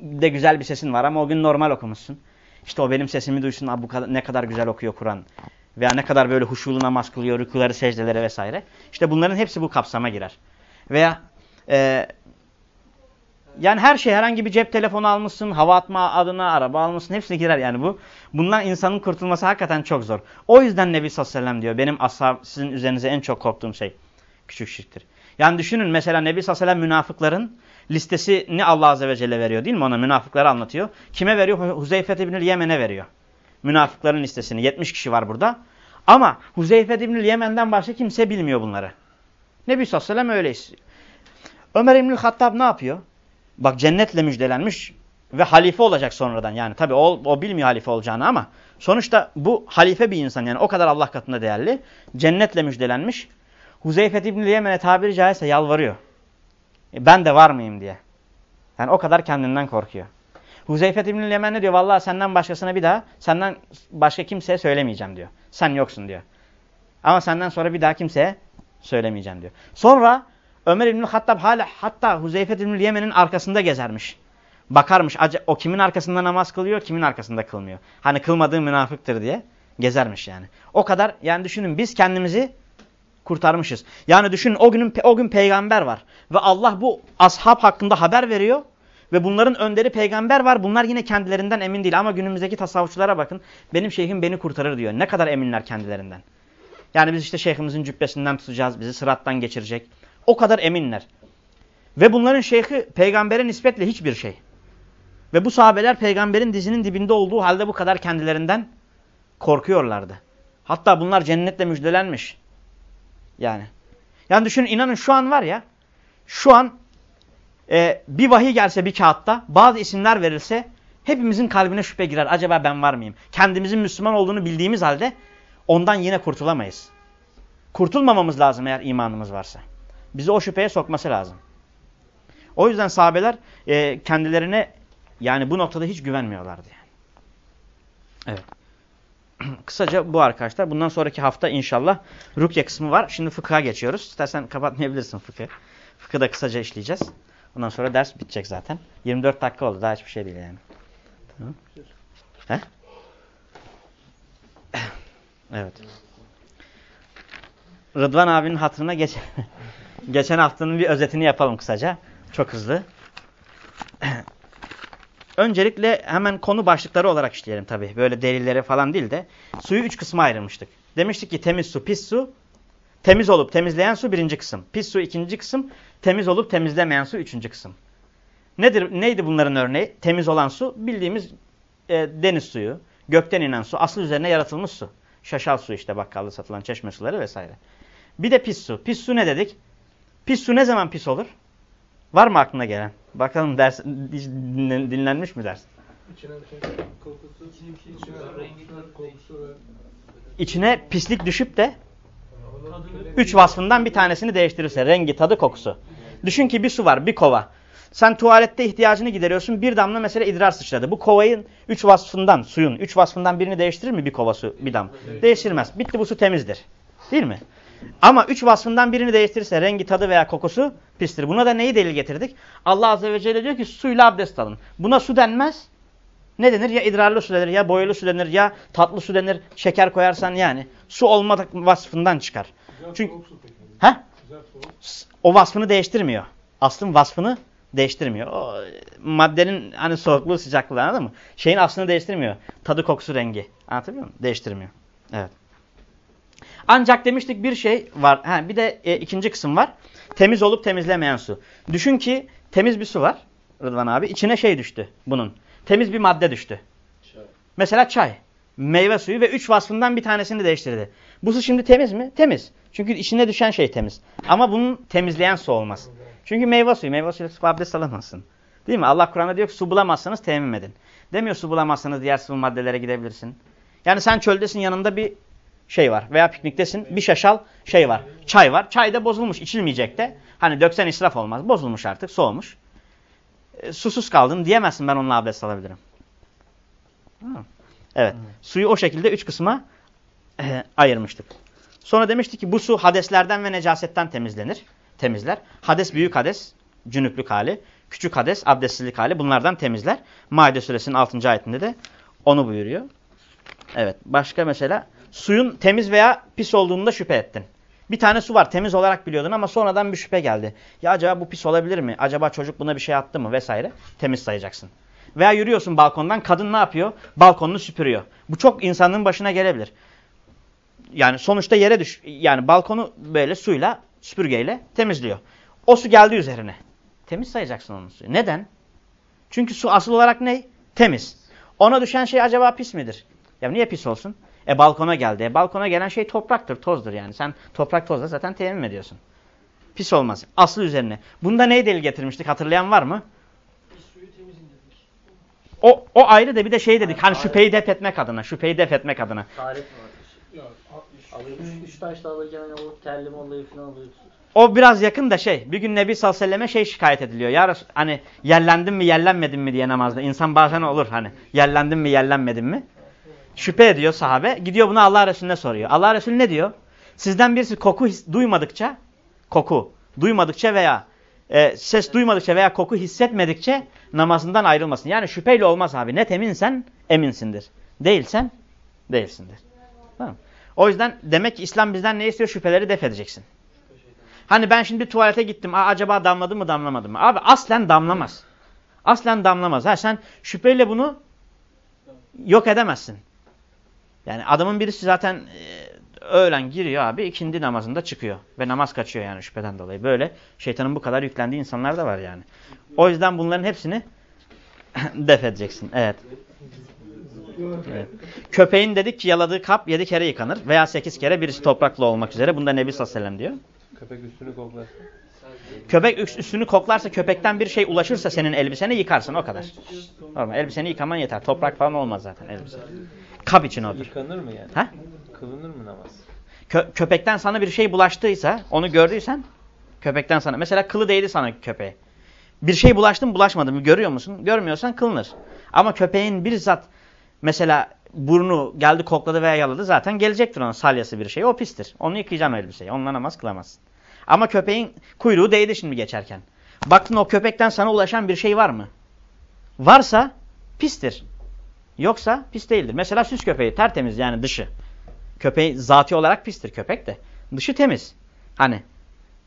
de güzel bir sesin var ama o gün normal okumuşsun. İşte o benim sesimi duysun. Abi bu kadar, ne kadar güzel okuyor Kur'an. Veya ne kadar böyle huşulu namaz kılıyor. Rükuları, secdeleri vesaire. İşte bunların hepsi bu kapsama girer. Veya e, yani her şey herhangi bir cep telefonu almışsın, hava atma adına araba almışsın hepsine girer yani bu. Bundan insanın kurtulması hakikaten çok zor. O yüzden Nebi sallallahu aleyhi ve sellem diyor benim ashab sizin üzerinize en çok korktuğum şey küçük şirktir. Yani düşünün mesela Nebi sallallahu aleyhi ve sellem münafıkların listesini Allah azze ve celle veriyor değil mi ona münafıkları anlatıyor. Kime veriyor? Huzeyfe ibn Yemen'e veriyor. Münafıkların listesini 70 kişi var burada. Ama Huzeyfe ibn Yemen'den başka kimse bilmiyor bunları. Nebi sallallahu aleyhi ve. Ömer İbnül Hattab ne yapıyor? Bak cennetle müjdelenmiş ve halife olacak sonradan. Yani tabi o, o bilmiyor halife olacağını ama sonuçta bu halife bir insan yani o kadar Allah katında değerli. Cennetle müjdelenmiş. Huzeyfet İbni Yemen'e tabiri caizse yalvarıyor. E ben de var mıyım diye. Yani o kadar kendinden korkuyor. Huzeyfet İbni Yemen ne diyor? Vallahi senden başkasına bir daha, senden başka kimseye söylemeyeceğim diyor. Sen yoksun diyor. Ama senden sonra bir daha kimseye söylemeyeceğim diyor. Sonra Ömer İbn Hattab hala hatta Huzeyfe İbn Yemen'in arkasında gezermiş. Bakarmış o kimin arkasında namaz kılıyor, kimin arkasında kılmıyor. Hani kılmadığı münafıktır diye gezermiş yani. O kadar yani düşünün biz kendimizi kurtarmışız. Yani düşünün o günün o gün peygamber var ve Allah bu ashab hakkında haber veriyor ve bunların önderi peygamber var. Bunlar yine kendilerinden emin değil ama günümüzdeki tasavvufçulara bakın. Benim şeyhim beni kurtarır diyor. Ne kadar eminler kendilerinden. Yani biz işte şeyhimizin cübbesinden tutacağız, bizi sırattan geçirecek. O kadar eminler. Ve bunların şeyhi peygambere nispetle hiçbir şey. Ve bu sahabeler peygamberin dizinin dibinde olduğu halde bu kadar kendilerinden korkuyorlardı. Hatta bunlar cennetle müjdelenmiş. Yani. Yani düşünün inanın şu an var ya. Şu an e, bir vahiy gelse bir kağıtta bazı isimler verilse hepimizin kalbine şüphe girer. Acaba ben var mıyım? Kendimizin Müslüman olduğunu bildiğimiz halde ondan yine kurtulamayız. Kurtulmamamız lazım eğer imanımız varsa bizi o şüpheye sokması lazım. O yüzden sahabeler e, kendilerine yani bu noktada hiç güvenmiyorlardı. Yani. Evet. Kısaca bu arkadaşlar. Bundan sonraki hafta inşallah rukye kısmı var. Şimdi fıkha geçiyoruz. İstersen kapatmayabilirsin fıkhı. Fıkhı da kısaca işleyeceğiz. Ondan sonra ders bitecek zaten. 24 dakika oldu. Daha hiçbir şey değil yani. Evet. Rıdvan abinin hatırına geç. Geçen haftanın bir özetini yapalım kısaca. Çok hızlı. Öncelikle hemen konu başlıkları olarak işleyelim tabii. Böyle delilleri falan değil de. Suyu üç kısma ayrılmıştık. Demiştik ki temiz su, pis su. Temiz olup temizleyen su birinci kısım. Pis su ikinci kısım. Temiz olup temizlemeyen su üçüncü kısım. Nedir, neydi bunların örneği? Temiz olan su bildiğimiz e, deniz suyu. Gökten inen su. Asıl üzerine yaratılmış su. Şaşal su işte bakkalda satılan çeşme suları vesaire. Bir de pis su. Pis su ne dedik? Pis su ne zaman pis olur? Var mı aklına gelen? Bakalım ders dinlenmiş mi ders? İçine İçine pislik düşüp de üç vasfından bir tanesini değiştirirse rengi, tadı, kokusu. Düşün ki bir su var, bir kova. Sen tuvalette ihtiyacını gideriyorsun. Bir damla mesela idrar sıçradı. Bu kovayın üç vasfından, suyun üç vasfından birini değiştirir mi bir kova su, bir dam? Değiştirmez. Bitti bu su temizdir. Değil mi? Ama üç vasfından birini değiştirirse rengi, tadı veya kokusu pistir. Buna da neyi delil getirdik? Allah Azze ve Celle diyor ki suyla abdest alın. Buna su denmez. Ne denir? Ya idrarlı su denir, ya boyalı su denir, ya tatlı su denir. Şeker koyarsan yani. Su olmadık vasfından çıkar. Güzel Çünkü he? O vasfını değiştirmiyor. Aslın vasfını değiştirmiyor. O maddenin hani soğukluğu, sıcaklığı anladın mı? Şeyin aslını değiştirmiyor. Tadı, kokusu, rengi. Anlatabiliyor muyum? Değiştirmiyor. Evet. Ancak demiştik bir şey var. Ha, bir de e, ikinci kısım var. Temiz olup temizlemeyen su. Düşün ki temiz bir su var Rıdvan abi. İçine şey düştü bunun. Temiz bir madde düştü. Çay. Mesela çay. Meyve suyu ve üç vasfından bir tanesini değiştirdi. Bu su şimdi temiz mi? Temiz. Çünkü içine düşen şey temiz. Ama bunun temizleyen su olmaz. Çünkü meyve suyu. Meyve suyuyla su abdest alamazsın. Değil mi? Allah Kur'an'da diyor ki su bulamazsanız temim edin. Demiyor su bulamazsanız diğer sıvı maddelere gidebilirsin. Yani sen çöldesin yanında bir şey var. Veya pikniktesin bir şaşal şey var. Çay var. Çay da bozulmuş. içilmeyecek de. Hani döksen israf olmaz. Bozulmuş artık. Soğumuş. E, susuz kaldın diyemezsin ben onunla abdest alabilirim. Evet. Suyu o şekilde üç kısma e, ayırmıştık. Sonra demişti ki bu su hadeslerden ve necasetten temizlenir. Temizler. Hades büyük hades. Cünüplük hali. Küçük hades abdestsizlik hali. Bunlardan temizler. Maide suresinin 6. ayetinde de onu buyuruyor. Evet. Başka mesela suyun temiz veya pis olduğunda şüphe ettin. Bir tane su var temiz olarak biliyordun ama sonradan bir şüphe geldi. Ya acaba bu pis olabilir mi? Acaba çocuk buna bir şey attı mı? Vesaire. Temiz sayacaksın. Veya yürüyorsun balkondan kadın ne yapıyor? Balkonunu süpürüyor. Bu çok insanın başına gelebilir. Yani sonuçta yere düş. Yani balkonu böyle suyla süpürgeyle temizliyor. O su geldi üzerine. Temiz sayacaksın onun suyu. Neden? Çünkü su asıl olarak ne? Temiz. Ona düşen şey acaba pis midir? Ya niye pis olsun? E balkona geldi. E balkona gelen şey topraktır, tozdur yani. Sen toprak tozla zaten temin ediyorsun. Pis olmaz. Aslı üzerine. Bunda neyi delil getirmiştik? Hatırlayan var mı? O, o ayrı da bir de şey dedik. Hani şüpheyi def etmek adına. Şüpheyi def etmek adına. Tarif mi var? Alıyorsun. Üç taş da alırken hani o falan biraz yakın da şey. Bir gün Nebi sallallahu aleyhi ve selleme şey şikayet ediliyor. Ya hani yerlendim mi yerlenmedim mi diye namazda. İnsan bazen olur hani. Yerlendim mi yerlenmedim mi? Şüphe ediyor sahabe. Gidiyor bunu Allah Resulüne soruyor. Allah Resulü ne diyor? Sizden birisi koku duymadıkça, koku duymadıkça veya e, ses duymadıkça veya koku hissetmedikçe namazından ayrılmasın. Yani şüpheyle olmaz abi. Net eminsen eminsindir. Değilsen değilsindir. Tamam. O yüzden demek ki İslam bizden ne istiyor? Şüpheleri def edeceksin. Hani ben şimdi tuvalete gittim. Aa, acaba damladı mı damlamadı mı? Abi aslen damlamaz. Aslen damlamaz. Ha, sen şüpheyle bunu yok edemezsin. Yani adamın birisi zaten e, öğlen giriyor abi ikindi namazında çıkıyor. Ve namaz kaçıyor yani şüpheden dolayı. Böyle şeytanın bu kadar yüklendiği insanlar da var yani. O yüzden bunların hepsini def edeceksin. Evet. evet. Köpeğin dedik ki yaladığı kap yedi kere yıkanır. Veya sekiz kere birisi topraklı olmak üzere. Bunda Nebi sallallahu aleyhi diyor. Köpek üstünü koklarsa? Köpek üstünü koklarsa köpekten bir şey ulaşırsa senin elbisene yıkarsın o kadar. Normal elbiseni yıkaman yeter. Toprak falan olmaz zaten elbise. Kap için odur. Yıkanır mı yani? Ha? Kılınır mı namaz? Kö köpekten sana bir şey bulaştıysa onu gördüysen köpekten sana. Mesela kılı değdi sana köpeğe. Bir şey bulaştı mı bulaşmadı mı görüyor musun? Görmüyorsan kılınır. Ama köpeğin bir zat mesela burnu geldi kokladı veya yaladı zaten gelecektir ona salyası bir şey. O pistir. Onu yıkayacağım elbiseyi. Onunla namaz kılamazsın. Ama köpeğin kuyruğu değdi şimdi geçerken. Baktın o köpekten sana ulaşan bir şey var mı? Varsa pistir. Yoksa pis değildir. Mesela süs köpeği tertemiz yani dışı. Köpeği zati olarak pistir köpek de. Dışı temiz. Hani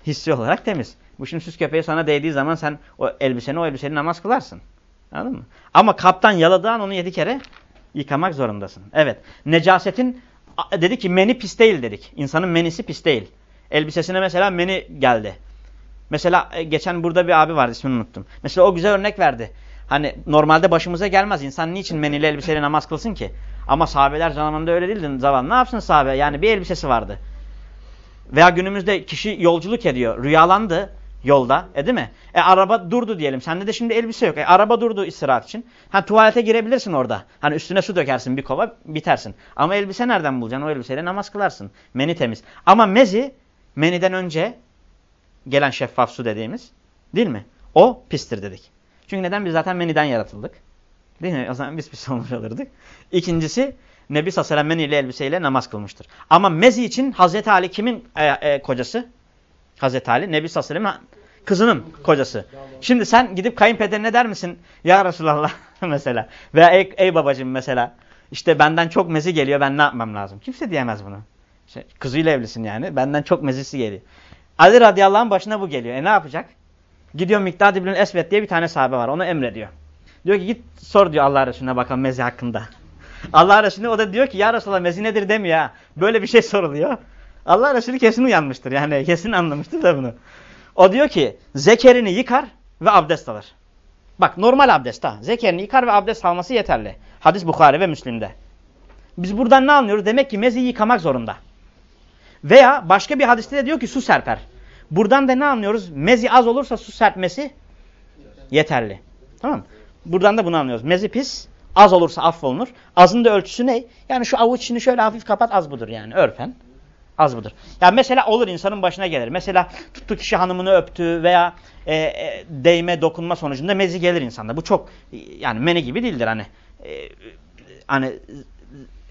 hissi olarak temiz. Bu şimdi süs köpeği sana değdiği zaman sen o elbiseni o elbiseni namaz kılarsın. Anladın mı? Ama kaptan yaladığın onu yedi kere yıkamak zorundasın. Evet. Necasetin dedi ki meni pis değil dedik. İnsanın menisi pis değil. Elbisesine mesela meni geldi. Mesela e, geçen burada bir abi vardı ismini unuttum. Mesela o güzel örnek verdi. Hani normalde başımıza gelmez. İnsan niçin menili elbiseyle namaz kılsın ki? Ama sahabeler zamanında öyle değildi. Zaman ne yapsın sahabe? Yani bir elbisesi vardı. Veya günümüzde kişi yolculuk ediyor. Rüyalandı yolda. E değil mi? E araba durdu diyelim. Sende de şimdi elbise yok. E araba durdu istirahat için. Ha tuvalete girebilirsin orada. Hani üstüne su dökersin bir kova bitersin. Ama elbise nereden bulacaksın? O elbiseyle namaz kılarsın. Meni temiz. Ama mezi meniden önce gelen şeffaf su dediğimiz değil mi? O pistir dedik. Çünkü neden? Biz zaten meniden yaratıldık. Değil mi? O zaman biz pis olmuş olurduk. İkincisi Nebi Sallallahu meniyle elbiseyle namaz kılmıştır. Ama mezi için Hazreti Ali kimin e, e, kocası? Hazreti Ali Nebi Sallallahu kızının kocası. Şimdi sen gidip kayınpederine der misin? Ya Resulallah mesela. Veya ey, ey babacığım mesela. İşte benden çok mezi geliyor ben ne yapmam lazım? Kimse diyemez bunu. İşte kızıyla evlisin yani. Benden çok mezisi geliyor. Ali radıyallahu anh başına bu geliyor. E ne yapacak? Gidiyor Miktad İbn Esved diye bir tane sahabe var. Onu emrediyor. Diyor ki git sor diyor Allah Resulüne bakalım mezi hakkında. Allah Resulü o da diyor ki ya Resulallah mezi nedir demiyor ha. Böyle bir şey soruluyor. Allah Resulü kesin uyanmıştır. Yani kesin anlamıştır da bunu. O diyor ki zekerini yıkar ve abdest alır. Bak normal abdest ha. Zekerini yıkar ve abdest alması yeterli. Hadis Bukhari ve Müslim'de. Biz buradan ne anlıyoruz? Demek ki mezi yıkamak zorunda. Veya başka bir hadiste de diyor ki su serper. Buradan da ne anlıyoruz? Mezi az olursa su serpmesi yeterli. Tamam mı? Buradan da bunu anlıyoruz. Mezi pis, az olursa affolunur. Azın da ölçüsü ne? Yani şu avuç içini şöyle hafif kapat az budur yani örfen. Az budur. Yani mesela olur insanın başına gelir. Mesela tuttu kişi hanımını öptü veya e, e, değme, dokunma sonucunda mezi gelir insanda. Bu çok yani meni gibi değildir hani. E, hani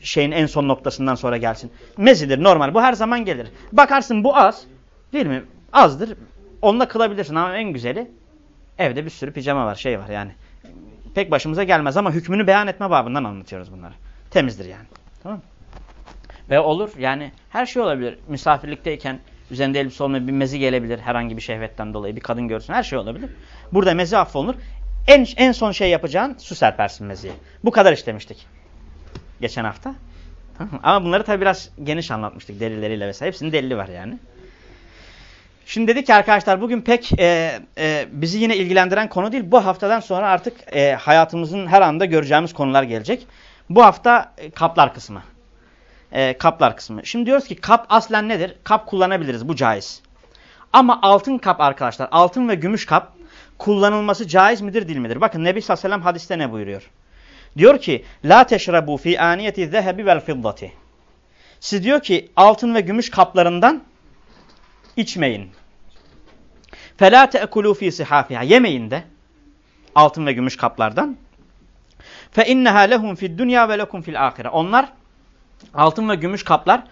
şeyin en son noktasından sonra gelsin. Mezidir normal. Bu her zaman gelir. Bakarsın bu az. Değil mi? Azdır. Onunla kılabilirsin ama en güzeli evde bir sürü pijama var, şey var yani. Pek başımıza gelmez ama hükmünü beyan etme babından anlatıyoruz bunları. Temizdir yani. Tamam? Ve olur yani her şey olabilir. Misafirlikteyken üzerinde elbise olmayan bir mezi gelebilir herhangi bir şehvetten dolayı. Bir kadın görsün her şey olabilir. Burada mezi affolunur. En, en son şey yapacağın su serpersin meziye. Bu kadar işlemiştik. Geçen hafta. Ama bunları tabi biraz geniş anlatmıştık delilleriyle vesaire. Hepsinin delili var yani. Şimdi dedik ki arkadaşlar bugün pek e, e, bizi yine ilgilendiren konu değil. Bu haftadan sonra artık e, hayatımızın her anda göreceğimiz konular gelecek. Bu hafta e, kaplar kısmı. E, kaplar kısmı. Şimdi diyoruz ki kap aslen nedir? Kap kullanabiliriz bu caiz. Ama altın kap arkadaşlar altın ve gümüş kap kullanılması caiz midir değil midir? Bakın Nebi sallallahu aleyhi ve sellem hadiste ne buyuruyor? Diyor ki la teşrabu fi aniyeti zehebi vel fiddati. Siz diyor ki altın ve gümüş kaplarından içmeyin. Fela te'kulu fi sihafiha. Yemeyin de altın ve gümüş kaplardan. Fe inneha lehum fid dunya ve lekum fil ahire. Onlar altın ve gümüş kaplar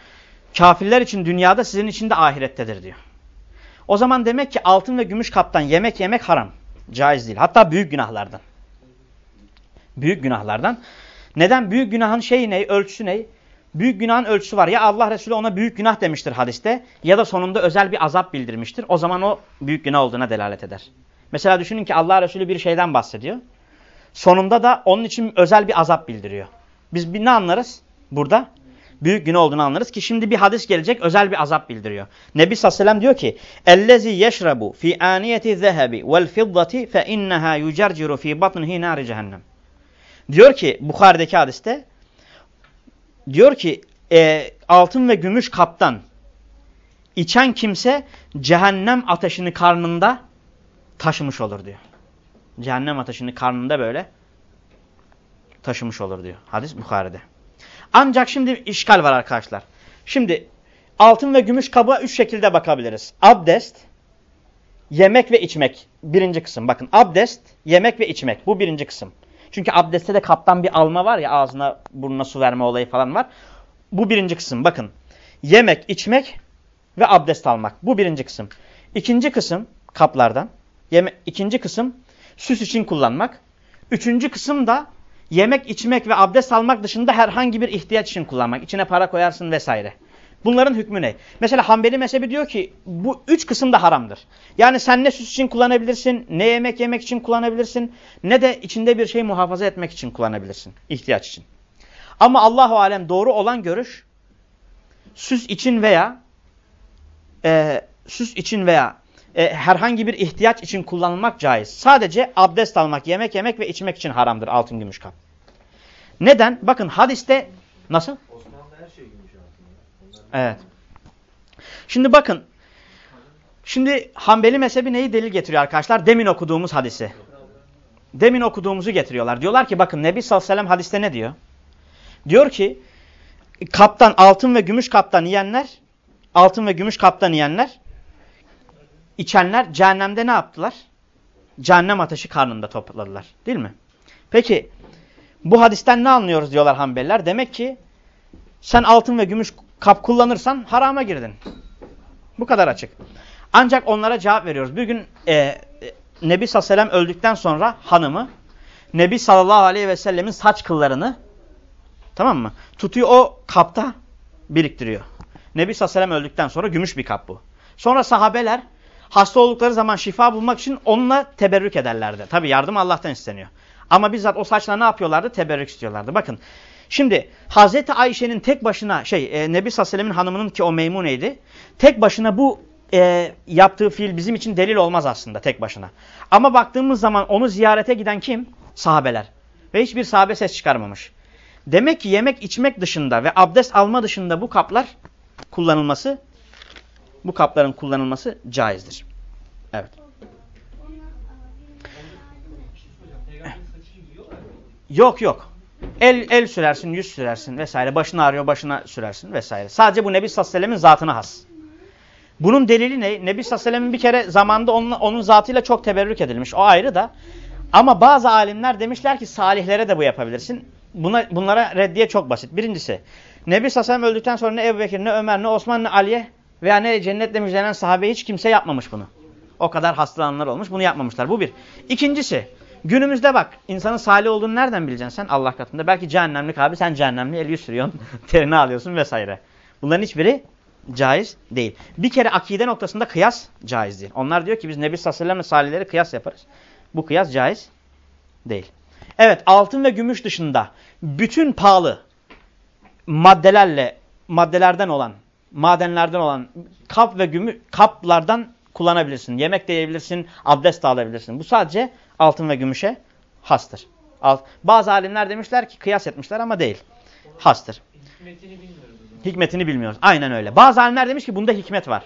kafirler için dünyada sizin için de ahirettedir diyor. O zaman demek ki altın ve gümüş kaptan yemek yemek haram. Caiz değil. Hatta büyük günahlardan. Büyük günahlardan. Neden? Büyük günahın şeyi ne? Ölçüsü ne? Büyük günahın ölçüsü var. Ya Allah Resulü ona büyük günah demiştir hadiste ya da sonunda özel bir azap bildirmiştir. O zaman o büyük günah olduğuna delalet eder. Mesela düşünün ki Allah Resulü bir şeyden bahsediyor. Sonunda da onun için özel bir azap bildiriyor. Biz ne anlarız burada? Büyük günah olduğunu anlarız ki şimdi bir hadis gelecek özel bir azap bildiriyor. Nebi Sallallahu diyor ki: "Ellezî yeşrabu fî âniyeti zehebi vel fiddati fe innehâ yucerciru fî batnihi nâri cehennem." Diyor ki Bukhari'deki hadiste diyor ki e, altın ve gümüş kaptan içen kimse cehennem ateşini karnında taşımış olur diyor. Cehennem ateşini karnında böyle taşımış olur diyor. Hadis Bukhari'de. Ancak şimdi işgal var arkadaşlar. Şimdi altın ve gümüş kaba üç şekilde bakabiliriz. Abdest, yemek ve içmek. Birinci kısım. Bakın abdest, yemek ve içmek. Bu birinci kısım. Çünkü abdestte de kaptan bir alma var ya ağzına burnuna su verme olayı falan var. Bu birinci kısım. Bakın yemek, içmek ve abdest almak. Bu birinci kısım. İkinci kısım kaplardan. Yeme ikinci kısım süs için kullanmak. Üçüncü kısım da yemek, içmek ve abdest almak dışında herhangi bir ihtiyaç için kullanmak. İçine para koyarsın vesaire. Bunların hükmü ne? Mesela Hanbeli mezhebi diyor ki bu üç kısım da haramdır. Yani sen ne süs için kullanabilirsin, ne yemek yemek için kullanabilirsin, ne de içinde bir şey muhafaza etmek için kullanabilirsin. ihtiyaç için. Ama Allahu Alem doğru olan görüş süs için veya e, süs için veya e, herhangi bir ihtiyaç için kullanılmak caiz. Sadece abdest almak, yemek yemek ve içmek için haramdır altın gümüş kap. Neden? Bakın hadiste Nasıl? Osmanlı her şey gümüş altında. Onlar Evet. Şimdi bakın. Şimdi Hanbeli mezhebi neyi delil getiriyor arkadaşlar? Demin okuduğumuz hadisi. Demin okuduğumuzu getiriyorlar. Diyorlar ki bakın Nebi sallallahu aleyhi ve sellem hadiste ne diyor? Diyor ki kaptan altın ve gümüş kaptan yiyenler altın ve gümüş kaptan yiyenler içenler cehennemde ne yaptılar? Cehennem ateşi karnında topladılar. Değil mi? Peki bu hadisten ne anlıyoruz diyorlar Hanbeliler? Demek ki sen altın ve gümüş kap kullanırsan harama girdin. Bu kadar açık. Ancak onlara cevap veriyoruz. Bir gün e, e, Nebi sallallahu aleyhi öldükten sonra hanımı Nebi sallallahu aleyhi ve sellemin saç kıllarını tamam mı? Tutuyor o kapta biriktiriyor. Nebi sallallahu aleyhi öldükten sonra gümüş bir kap bu. Sonra sahabeler hasta oldukları zaman şifa bulmak için onunla teberrük ederlerdi. Tabi yardım Allah'tan isteniyor. Ama bizzat o saçla ne yapıyorlardı? Teberrük istiyorlardı. Bakın şimdi Hazreti Ayşe'nin tek başına şey e, Nebi sallallahu hanımının ki o Meymune'ydi. Tek başına bu e, yaptığı fiil bizim için delil olmaz aslında tek başına. Ama baktığımız zaman onu ziyarete giden kim? Sahabeler. Ve hiçbir sahabe ses çıkarmamış. Demek ki yemek içmek dışında ve abdest alma dışında bu kaplar kullanılması, bu kapların kullanılması caizdir. Evet. Yok yok. El, el sürersin, yüz sürersin vesaire. Başını ağrıyor, başına sürersin vesaire. Sadece bu Nebi sallallahu aleyhi zatına has. Bunun delili ne? Nebi sallallahu bir kere zamanda onun, onun zatıyla çok teberrük edilmiş. O ayrı da. Ama bazı alimler demişler ki salihlere de bu yapabilirsin. Buna, bunlara reddiye çok basit. Birincisi Nebi sallallahu öldükten sonra ne Ebu Bekir, ne Ömer, ne Osman, ne Ali'ye veya ne cennetle müjdelenen sahabe hiç kimse yapmamış bunu. O kadar hastalananlar olmuş bunu yapmamışlar. Bu bir. İkincisi günümüzde bak insanın salih olduğunu nereden bileceksin sen Allah katında? Belki cehennemlik abi sen cehennemli el yüz sürüyorsun, terini alıyorsun vesaire. Bunların hiçbiri caiz değil. Bir kere akide noktasında kıyas caiz değil. Onlar diyor ki biz Nebi sallallahu aleyhi ve salihleri kıyas yaparız. Bu kıyas caiz değil. Evet altın ve gümüş dışında bütün pahalı maddelerle maddelerden olan madenlerden olan kap ve gümüş kaplardan kullanabilirsin. Yemek de yiyebilirsin, abdest de alabilirsin. Bu sadece altın ve gümüşe hastır. Alt, bazı alimler demişler ki kıyas etmişler ama değil. Hastır. Hikmetini bilmiyoruz. Hikmetini. Aynen öyle. Bazı alimler demiş ki bunda hikmet var.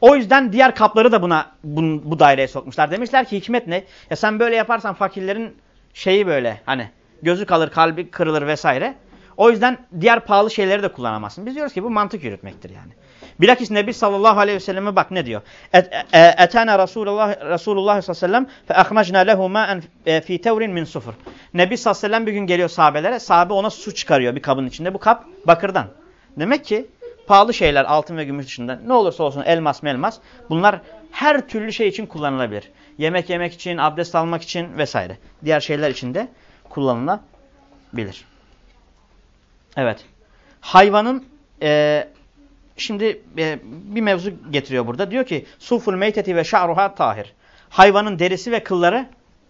O yüzden diğer kapları da buna bu, bu daireye sokmuşlar. Demişler ki hikmet ne? Ya sen böyle yaparsan fakirlerin şeyi böyle hani gözü kalır, kalbi kırılır vesaire. O yüzden diğer pahalı şeyleri de kullanamazsın. Biz diyoruz ki bu mantık yürütmektir yani. Bilakis Nebi sallallahu aleyhi ve selleme bak ne diyor? Et, e, Resulullah, Resulullah sallallahu aleyhi ve sellem fe ma'en e, fi tevrin min sufur. Nebi sallallahu aleyhi ve sellem bir gün geliyor sahabelere. Sahabe ona su çıkarıyor bir kabın içinde. Bu kap bakırdan. Demek ki pahalı şeyler altın ve gümüş dışında ne olursa olsun elmas melmas bunlar her türlü şey için kullanılabilir. Yemek yemek için, abdest almak için vesaire. Diğer şeyler için de kullanılabilir. Evet. Hayvanın e, şimdi e, bir mevzu getiriyor burada. Diyor ki suful meyteti ve şa'ruha tahir. Hayvanın derisi ve kılları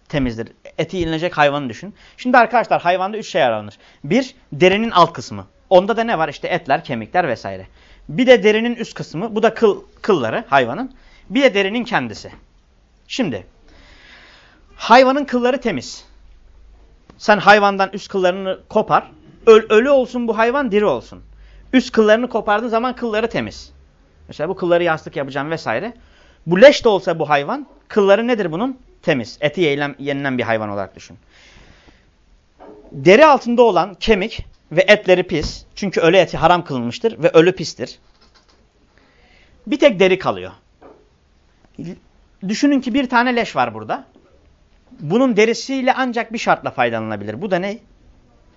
temizdir. Eti yenilecek hayvanı düşün. Şimdi arkadaşlar hayvanda üç şey aranır. Bir, derinin alt kısmı. Onda da ne var? İşte etler, kemikler vesaire. Bir de derinin üst kısmı. Bu da kıl, kılları hayvanın. Bir de derinin kendisi. Şimdi hayvanın kılları temiz. Sen hayvandan üst kıllarını kopar. Öl, ölü olsun bu hayvan diri olsun. Üst kıllarını kopardığın zaman kılları temiz. Mesela bu kılları yastık yapacağım vesaire. Bu leş de olsa bu hayvan kılları nedir bunun? Temiz. Eti yenilen, yenilen bir hayvan olarak düşün. Deri altında olan kemik ve etleri pis. Çünkü ölü eti haram kılınmıştır ve ölü pistir. Bir tek deri kalıyor. Düşünün ki bir tane leş var burada. Bunun derisiyle ancak bir şartla faydalanabilir. Bu da ne?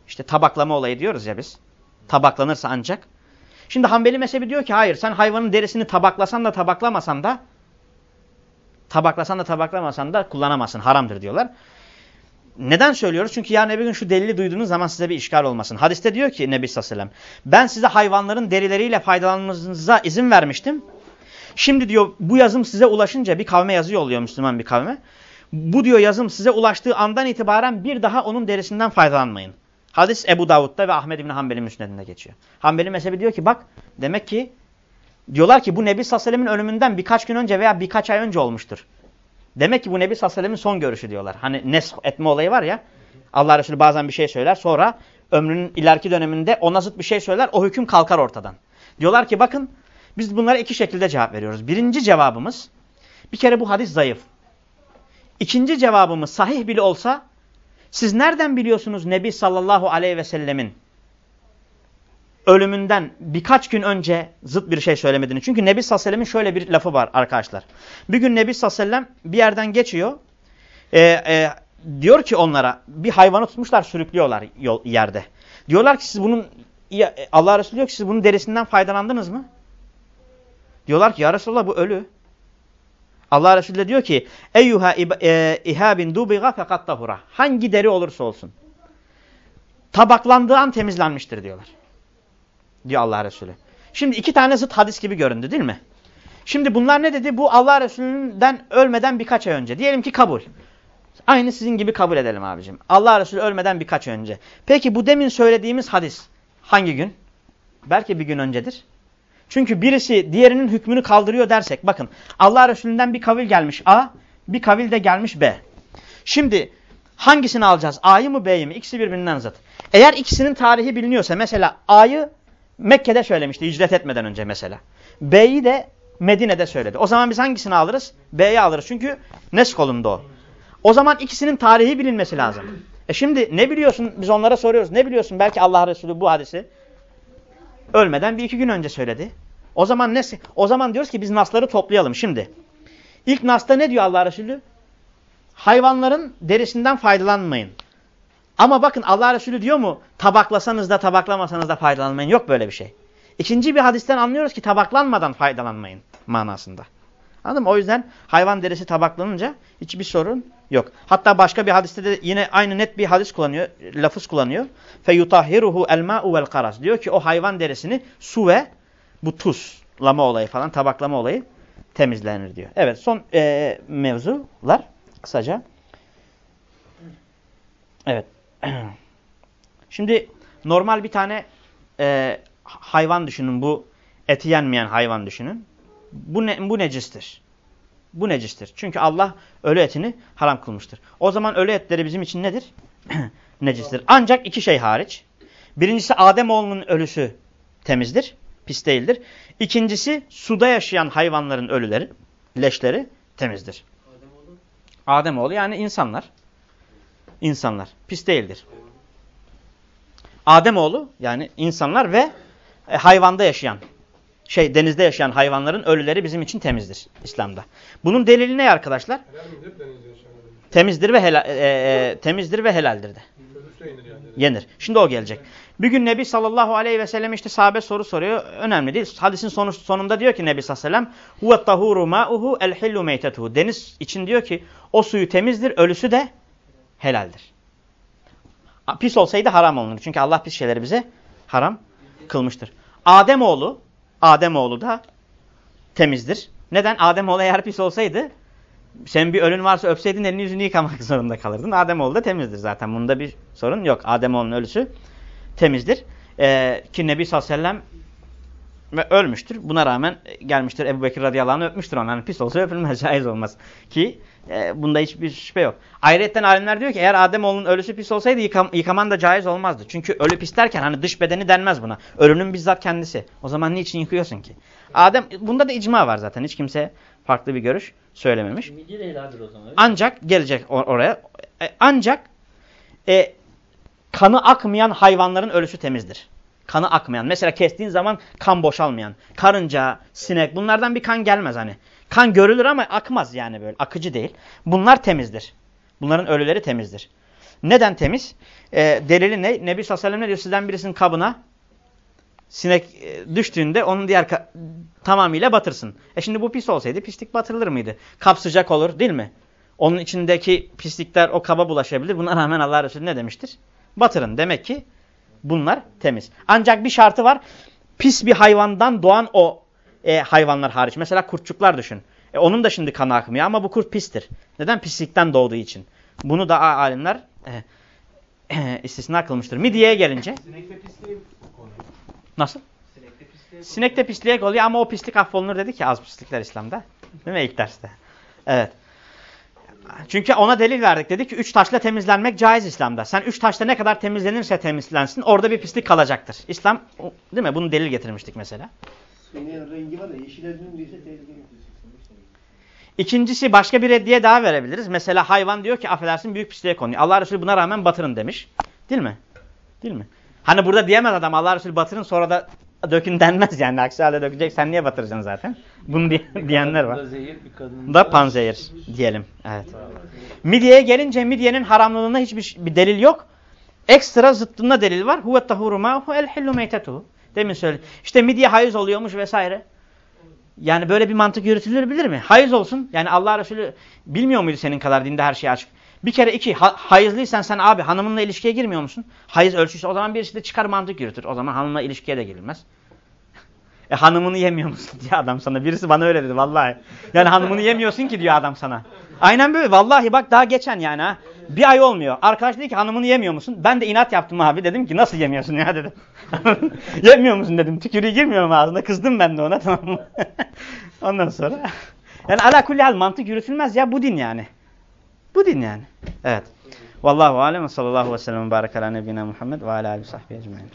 İşte tabaklama olayı diyoruz ya biz. Tabaklanırsa ancak. Şimdi Hanbeli mezhebi diyor ki hayır sen hayvanın derisini tabaklasan da tabaklamasan da tabaklasan da tabaklamasan da kullanamazsın. Haramdır diyorlar. Neden söylüyoruz? Çünkü yarın bir gün şu delili duyduğunuz zaman size bir işgal olmasın. Hadiste diyor ki Nebi sallallahu aleyhi ve sellem ben size hayvanların derileriyle faydalanmanıza izin vermiştim. Şimdi diyor bu yazım size ulaşınca bir kavme yazı yolluyor Müslüman bir kavme. Bu diyor yazım size ulaştığı andan itibaren bir daha onun derisinden faydalanmayın. Hadis Ebu Davud'da ve Ahmed İbni Hanbel'in müsnedinde geçiyor. Hanbeli mezhebi diyor ki bak demek ki diyorlar ki bu Nebi sellemin ölümünden birkaç gün önce veya birkaç ay önce olmuştur. Demek ki bu Nebi sellemin son görüşü diyorlar. Hani nesh etme olayı var ya Allah Resulü bazen bir şey söyler sonra ömrünün ileriki döneminde ona zıt bir şey söyler o hüküm kalkar ortadan. Diyorlar ki bakın biz bunlara iki şekilde cevap veriyoruz. Birinci cevabımız bir kere bu hadis zayıf. İkinci cevabımız sahih bile olsa siz nereden biliyorsunuz Nebi sallallahu aleyhi ve sellemin ölümünden birkaç gün önce zıt bir şey söylemediğini. Çünkü Nebi sallallahu aleyhi ve sellemin şöyle bir lafı var arkadaşlar. Bir gün Nebi sallallahu aleyhi ve sellem bir yerden geçiyor. Ee, e, diyor ki onlara bir hayvanı tutmuşlar sürüklüyorlar yol, yerde. Diyorlar ki siz bunun Allah Resulü diyor ki siz bunun derisinden faydalandınız mı? Diyorlar ki ya Resulallah bu ölü. Allah Resulü de diyor ki eyyuha e, ihabin dubiga fekat tahura. Hangi deri olursa olsun. Tabaklandığı an temizlenmiştir diyorlar. Diyor Allah Resulü. Şimdi iki tane zıt hadis gibi göründü değil mi? Şimdi bunlar ne dedi? Bu Allah Resulü'nden ölmeden birkaç ay önce. Diyelim ki kabul. Aynı sizin gibi kabul edelim abicim. Allah Resulü ölmeden birkaç önce. Peki bu demin söylediğimiz hadis hangi gün? Belki bir gün öncedir. Çünkü birisi diğerinin hükmünü kaldırıyor dersek bakın Allah Resulü'nden bir kavil gelmiş A, bir kavil de gelmiş B. Şimdi hangisini alacağız? A'yı mı B'yi mi? İkisi birbirinden zıt. Eğer ikisinin tarihi biliniyorsa mesela A'yı Mekke'de söylemişti hicret etmeden önce mesela. B'yi de Medine'de söyledi. O zaman biz hangisini alırız? B'yi alırız çünkü nesk olundu o. O zaman ikisinin tarihi bilinmesi lazım. E şimdi ne biliyorsun? Biz onlara soruyoruz. Ne biliyorsun? Belki Allah Resulü bu hadisi ölmeden bir iki gün önce söyledi. O zaman ne? O zaman diyoruz ki biz nasları toplayalım şimdi. İlk nasta ne diyor Allah Resulü? Hayvanların derisinden faydalanmayın. Ama bakın Allah Resulü diyor mu tabaklasanız da tabaklamasanız da faydalanmayın. Yok böyle bir şey. İkinci bir hadisten anlıyoruz ki tabaklanmadan faydalanmayın manasında. Anladın mı? O yüzden hayvan derisi tabaklanınca hiçbir sorun yok. Hatta başka bir hadiste de yine aynı net bir hadis kullanıyor, lafız kullanıyor. Elma'u vel karas. Diyor ki o hayvan derisini su ve bu tuzlama olayı falan tabaklama olayı temizlenir diyor. Evet son e, mevzular kısaca. Evet. Şimdi normal bir tane e, hayvan düşünün bu eti yenmeyen hayvan düşünün. Bu, ne, bu necistir. Bu necistir. Çünkü Allah ölü etini haram kılmıştır. O zaman ölü etleri bizim için nedir? necistir. Ancak iki şey hariç. Birincisi Ademoğlunun ölüsü temizdir. Pis değildir. İkincisi suda yaşayan hayvanların ölüleri, leşleri temizdir. Ademoğlu, Ademoğlu yani insanlar. İnsanlar. Pis değildir. Ademoğlu yani insanlar ve e, hayvanda yaşayan şey denizde yaşayan hayvanların ölüleri bizim için temizdir İslam'da. Bunun delili ne arkadaşlar? Temizdir ve helal, e, e, temizdir ve helaldir de. Yenir. Şimdi o gelecek. Bir gün Nebi sallallahu aleyhi ve sellem işte sahabe soru soruyor. Önemli değil. Hadisin sonu, sonunda diyor ki Nebi sallallahu aleyhi ve sellem huve tahuru ma'uhu el hillu meytetuhu. Deniz için diyor ki o suyu temizdir, ölüsü de helaldir. Pis olsaydı haram olunur. Çünkü Allah pis şeyleri bize haram kılmıştır. Ademoğlu Ademoğlu da temizdir. Neden? Ademoğlu eğer pis olsaydı sen bir ölün varsa öpseydin elini yüzünü yıkamak zorunda kalırdın. Ademoğlu da temizdir zaten. Bunda bir sorun yok. Ademoğlu'nun ölüsü temizdir. Ee, ki Nebi sallallahu aleyhi ve sellem ve ölmüştür. Buna rağmen gelmiştir Ebu Bekir radıyallahu anh öpmüştür onu. Yani pis olsa öpülmez, caiz olmaz. Ki e, bunda hiçbir şüphe yok. Ayrıca alimler diyor ki eğer Ademoğlu'nun ölüsü pis olsaydı yıkam, yıkaman da caiz olmazdı. Çünkü ölü pis derken hani dış bedeni denmez buna. Ölünün bizzat kendisi. O zaman niçin yıkıyorsun ki? Adem bunda da icma var zaten. Hiç kimse farklı bir görüş söylememiş. Ancak gelecek or oraya. E, ancak e, kanı akmayan hayvanların ölüsü temizdir. Kanı akmayan. Mesela kestiğin zaman kan boşalmayan. Karınca, sinek bunlardan bir kan gelmez hani. Kan görülür ama akmaz yani böyle. Akıcı değil. Bunlar temizdir. Bunların ölüleri temizdir. Neden temiz? E, delili ne? Nebi sallallahu aleyhi ve ne diyor? Sizden birisinin kabına sinek e, düştüğünde onun diğer tamamıyla batırsın. E şimdi bu pis olsaydı pislik batırılır mıydı? Kap sıcak olur değil mi? Onun içindeki pislikler o kaba bulaşabilir. Buna rağmen Allah Resulü ne demiştir? Batırın. Demek ki bunlar temiz. Ancak bir şartı var. Pis bir hayvandan doğan o e, hayvanlar hariç. Mesela kurtçuklar düşün. E, onun da şimdi kanı akmıyor ama bu kurt pistir. Neden? Pislikten doğduğu için. Bunu da alimler e, e, istisna kılmıştır. Midyeye gelince. Sinekte pisliğe Nasıl? Sinekte pisliğe, Sinekte pisliğe oluyor ama o pislik affolunur dedi ki az pislikler İslam'da. Değil mi ilk derste? Evet. Çünkü ona delil verdik. Dedi ki üç taşla temizlenmek caiz İslam'da. Sen üç taşla ne kadar temizlenirse temizlensin orada bir pislik kalacaktır. İslam değil mi? Bunu delil getirmiştik mesela. Suyun rengi var ya yeşile döndüyse tehlikeli. İkincisi başka bir reddiye daha verebiliriz. Mesela hayvan diyor ki affedersin büyük pisliğe konuyor. Allah Resulü buna rağmen batırın demiş. Değil mi? Değil mi? Hani burada diyemez adam Allah Resulü batırın sonra da dökün denmez yani. Aksi halde dökecek sen niye batıracaksın zaten? Bunu diye- diyenler var. Da zehir bir kadın. Da panzehir diyelim. Evet. Midyeye gelince midyenin haramlılığına hiçbir bir delil yok. Ekstra zıttında delil var. Huve tahuru ma'hu el hillu meytetuhu. Demin söyledim. İşte midye hayız oluyormuş vesaire. Yani böyle bir mantık yürütülür mi? Hayız olsun. Yani Allah Resulü bilmiyor muydu senin kadar dinde her şey açık? Bir kere iki, ha, hayızlıysan sen abi hanımınla ilişkiye girmiyor musun? Hayız ölçüsü o zaman birisi de çıkar mantık yürütür. O zaman hanımla ilişkiye de girilmez. E hanımını yemiyor musun diyor adam sana. Birisi bana öyle dedi vallahi. Yani hanımını yemiyorsun ki diyor adam sana. Aynen böyle. Vallahi bak daha geçen yani ha. Bir ay olmuyor. Arkadaş dedi ki hanımını yemiyor musun? Ben de inat yaptım abi. Dedim ki nasıl yemiyorsun ya dedim. yemiyor musun dedim. Tükürüğü girmiyor mu ağzına? Kızdım ben de ona tamam mı? Ondan sonra. Yani ala kulli hal mantık yürütülmez ya bu din yani. Bu din yani. Evet. Vallahu alem ve sallallahu ve sellem ve barek Muhammed ve ala aleyhi sahbihi ecmaîn.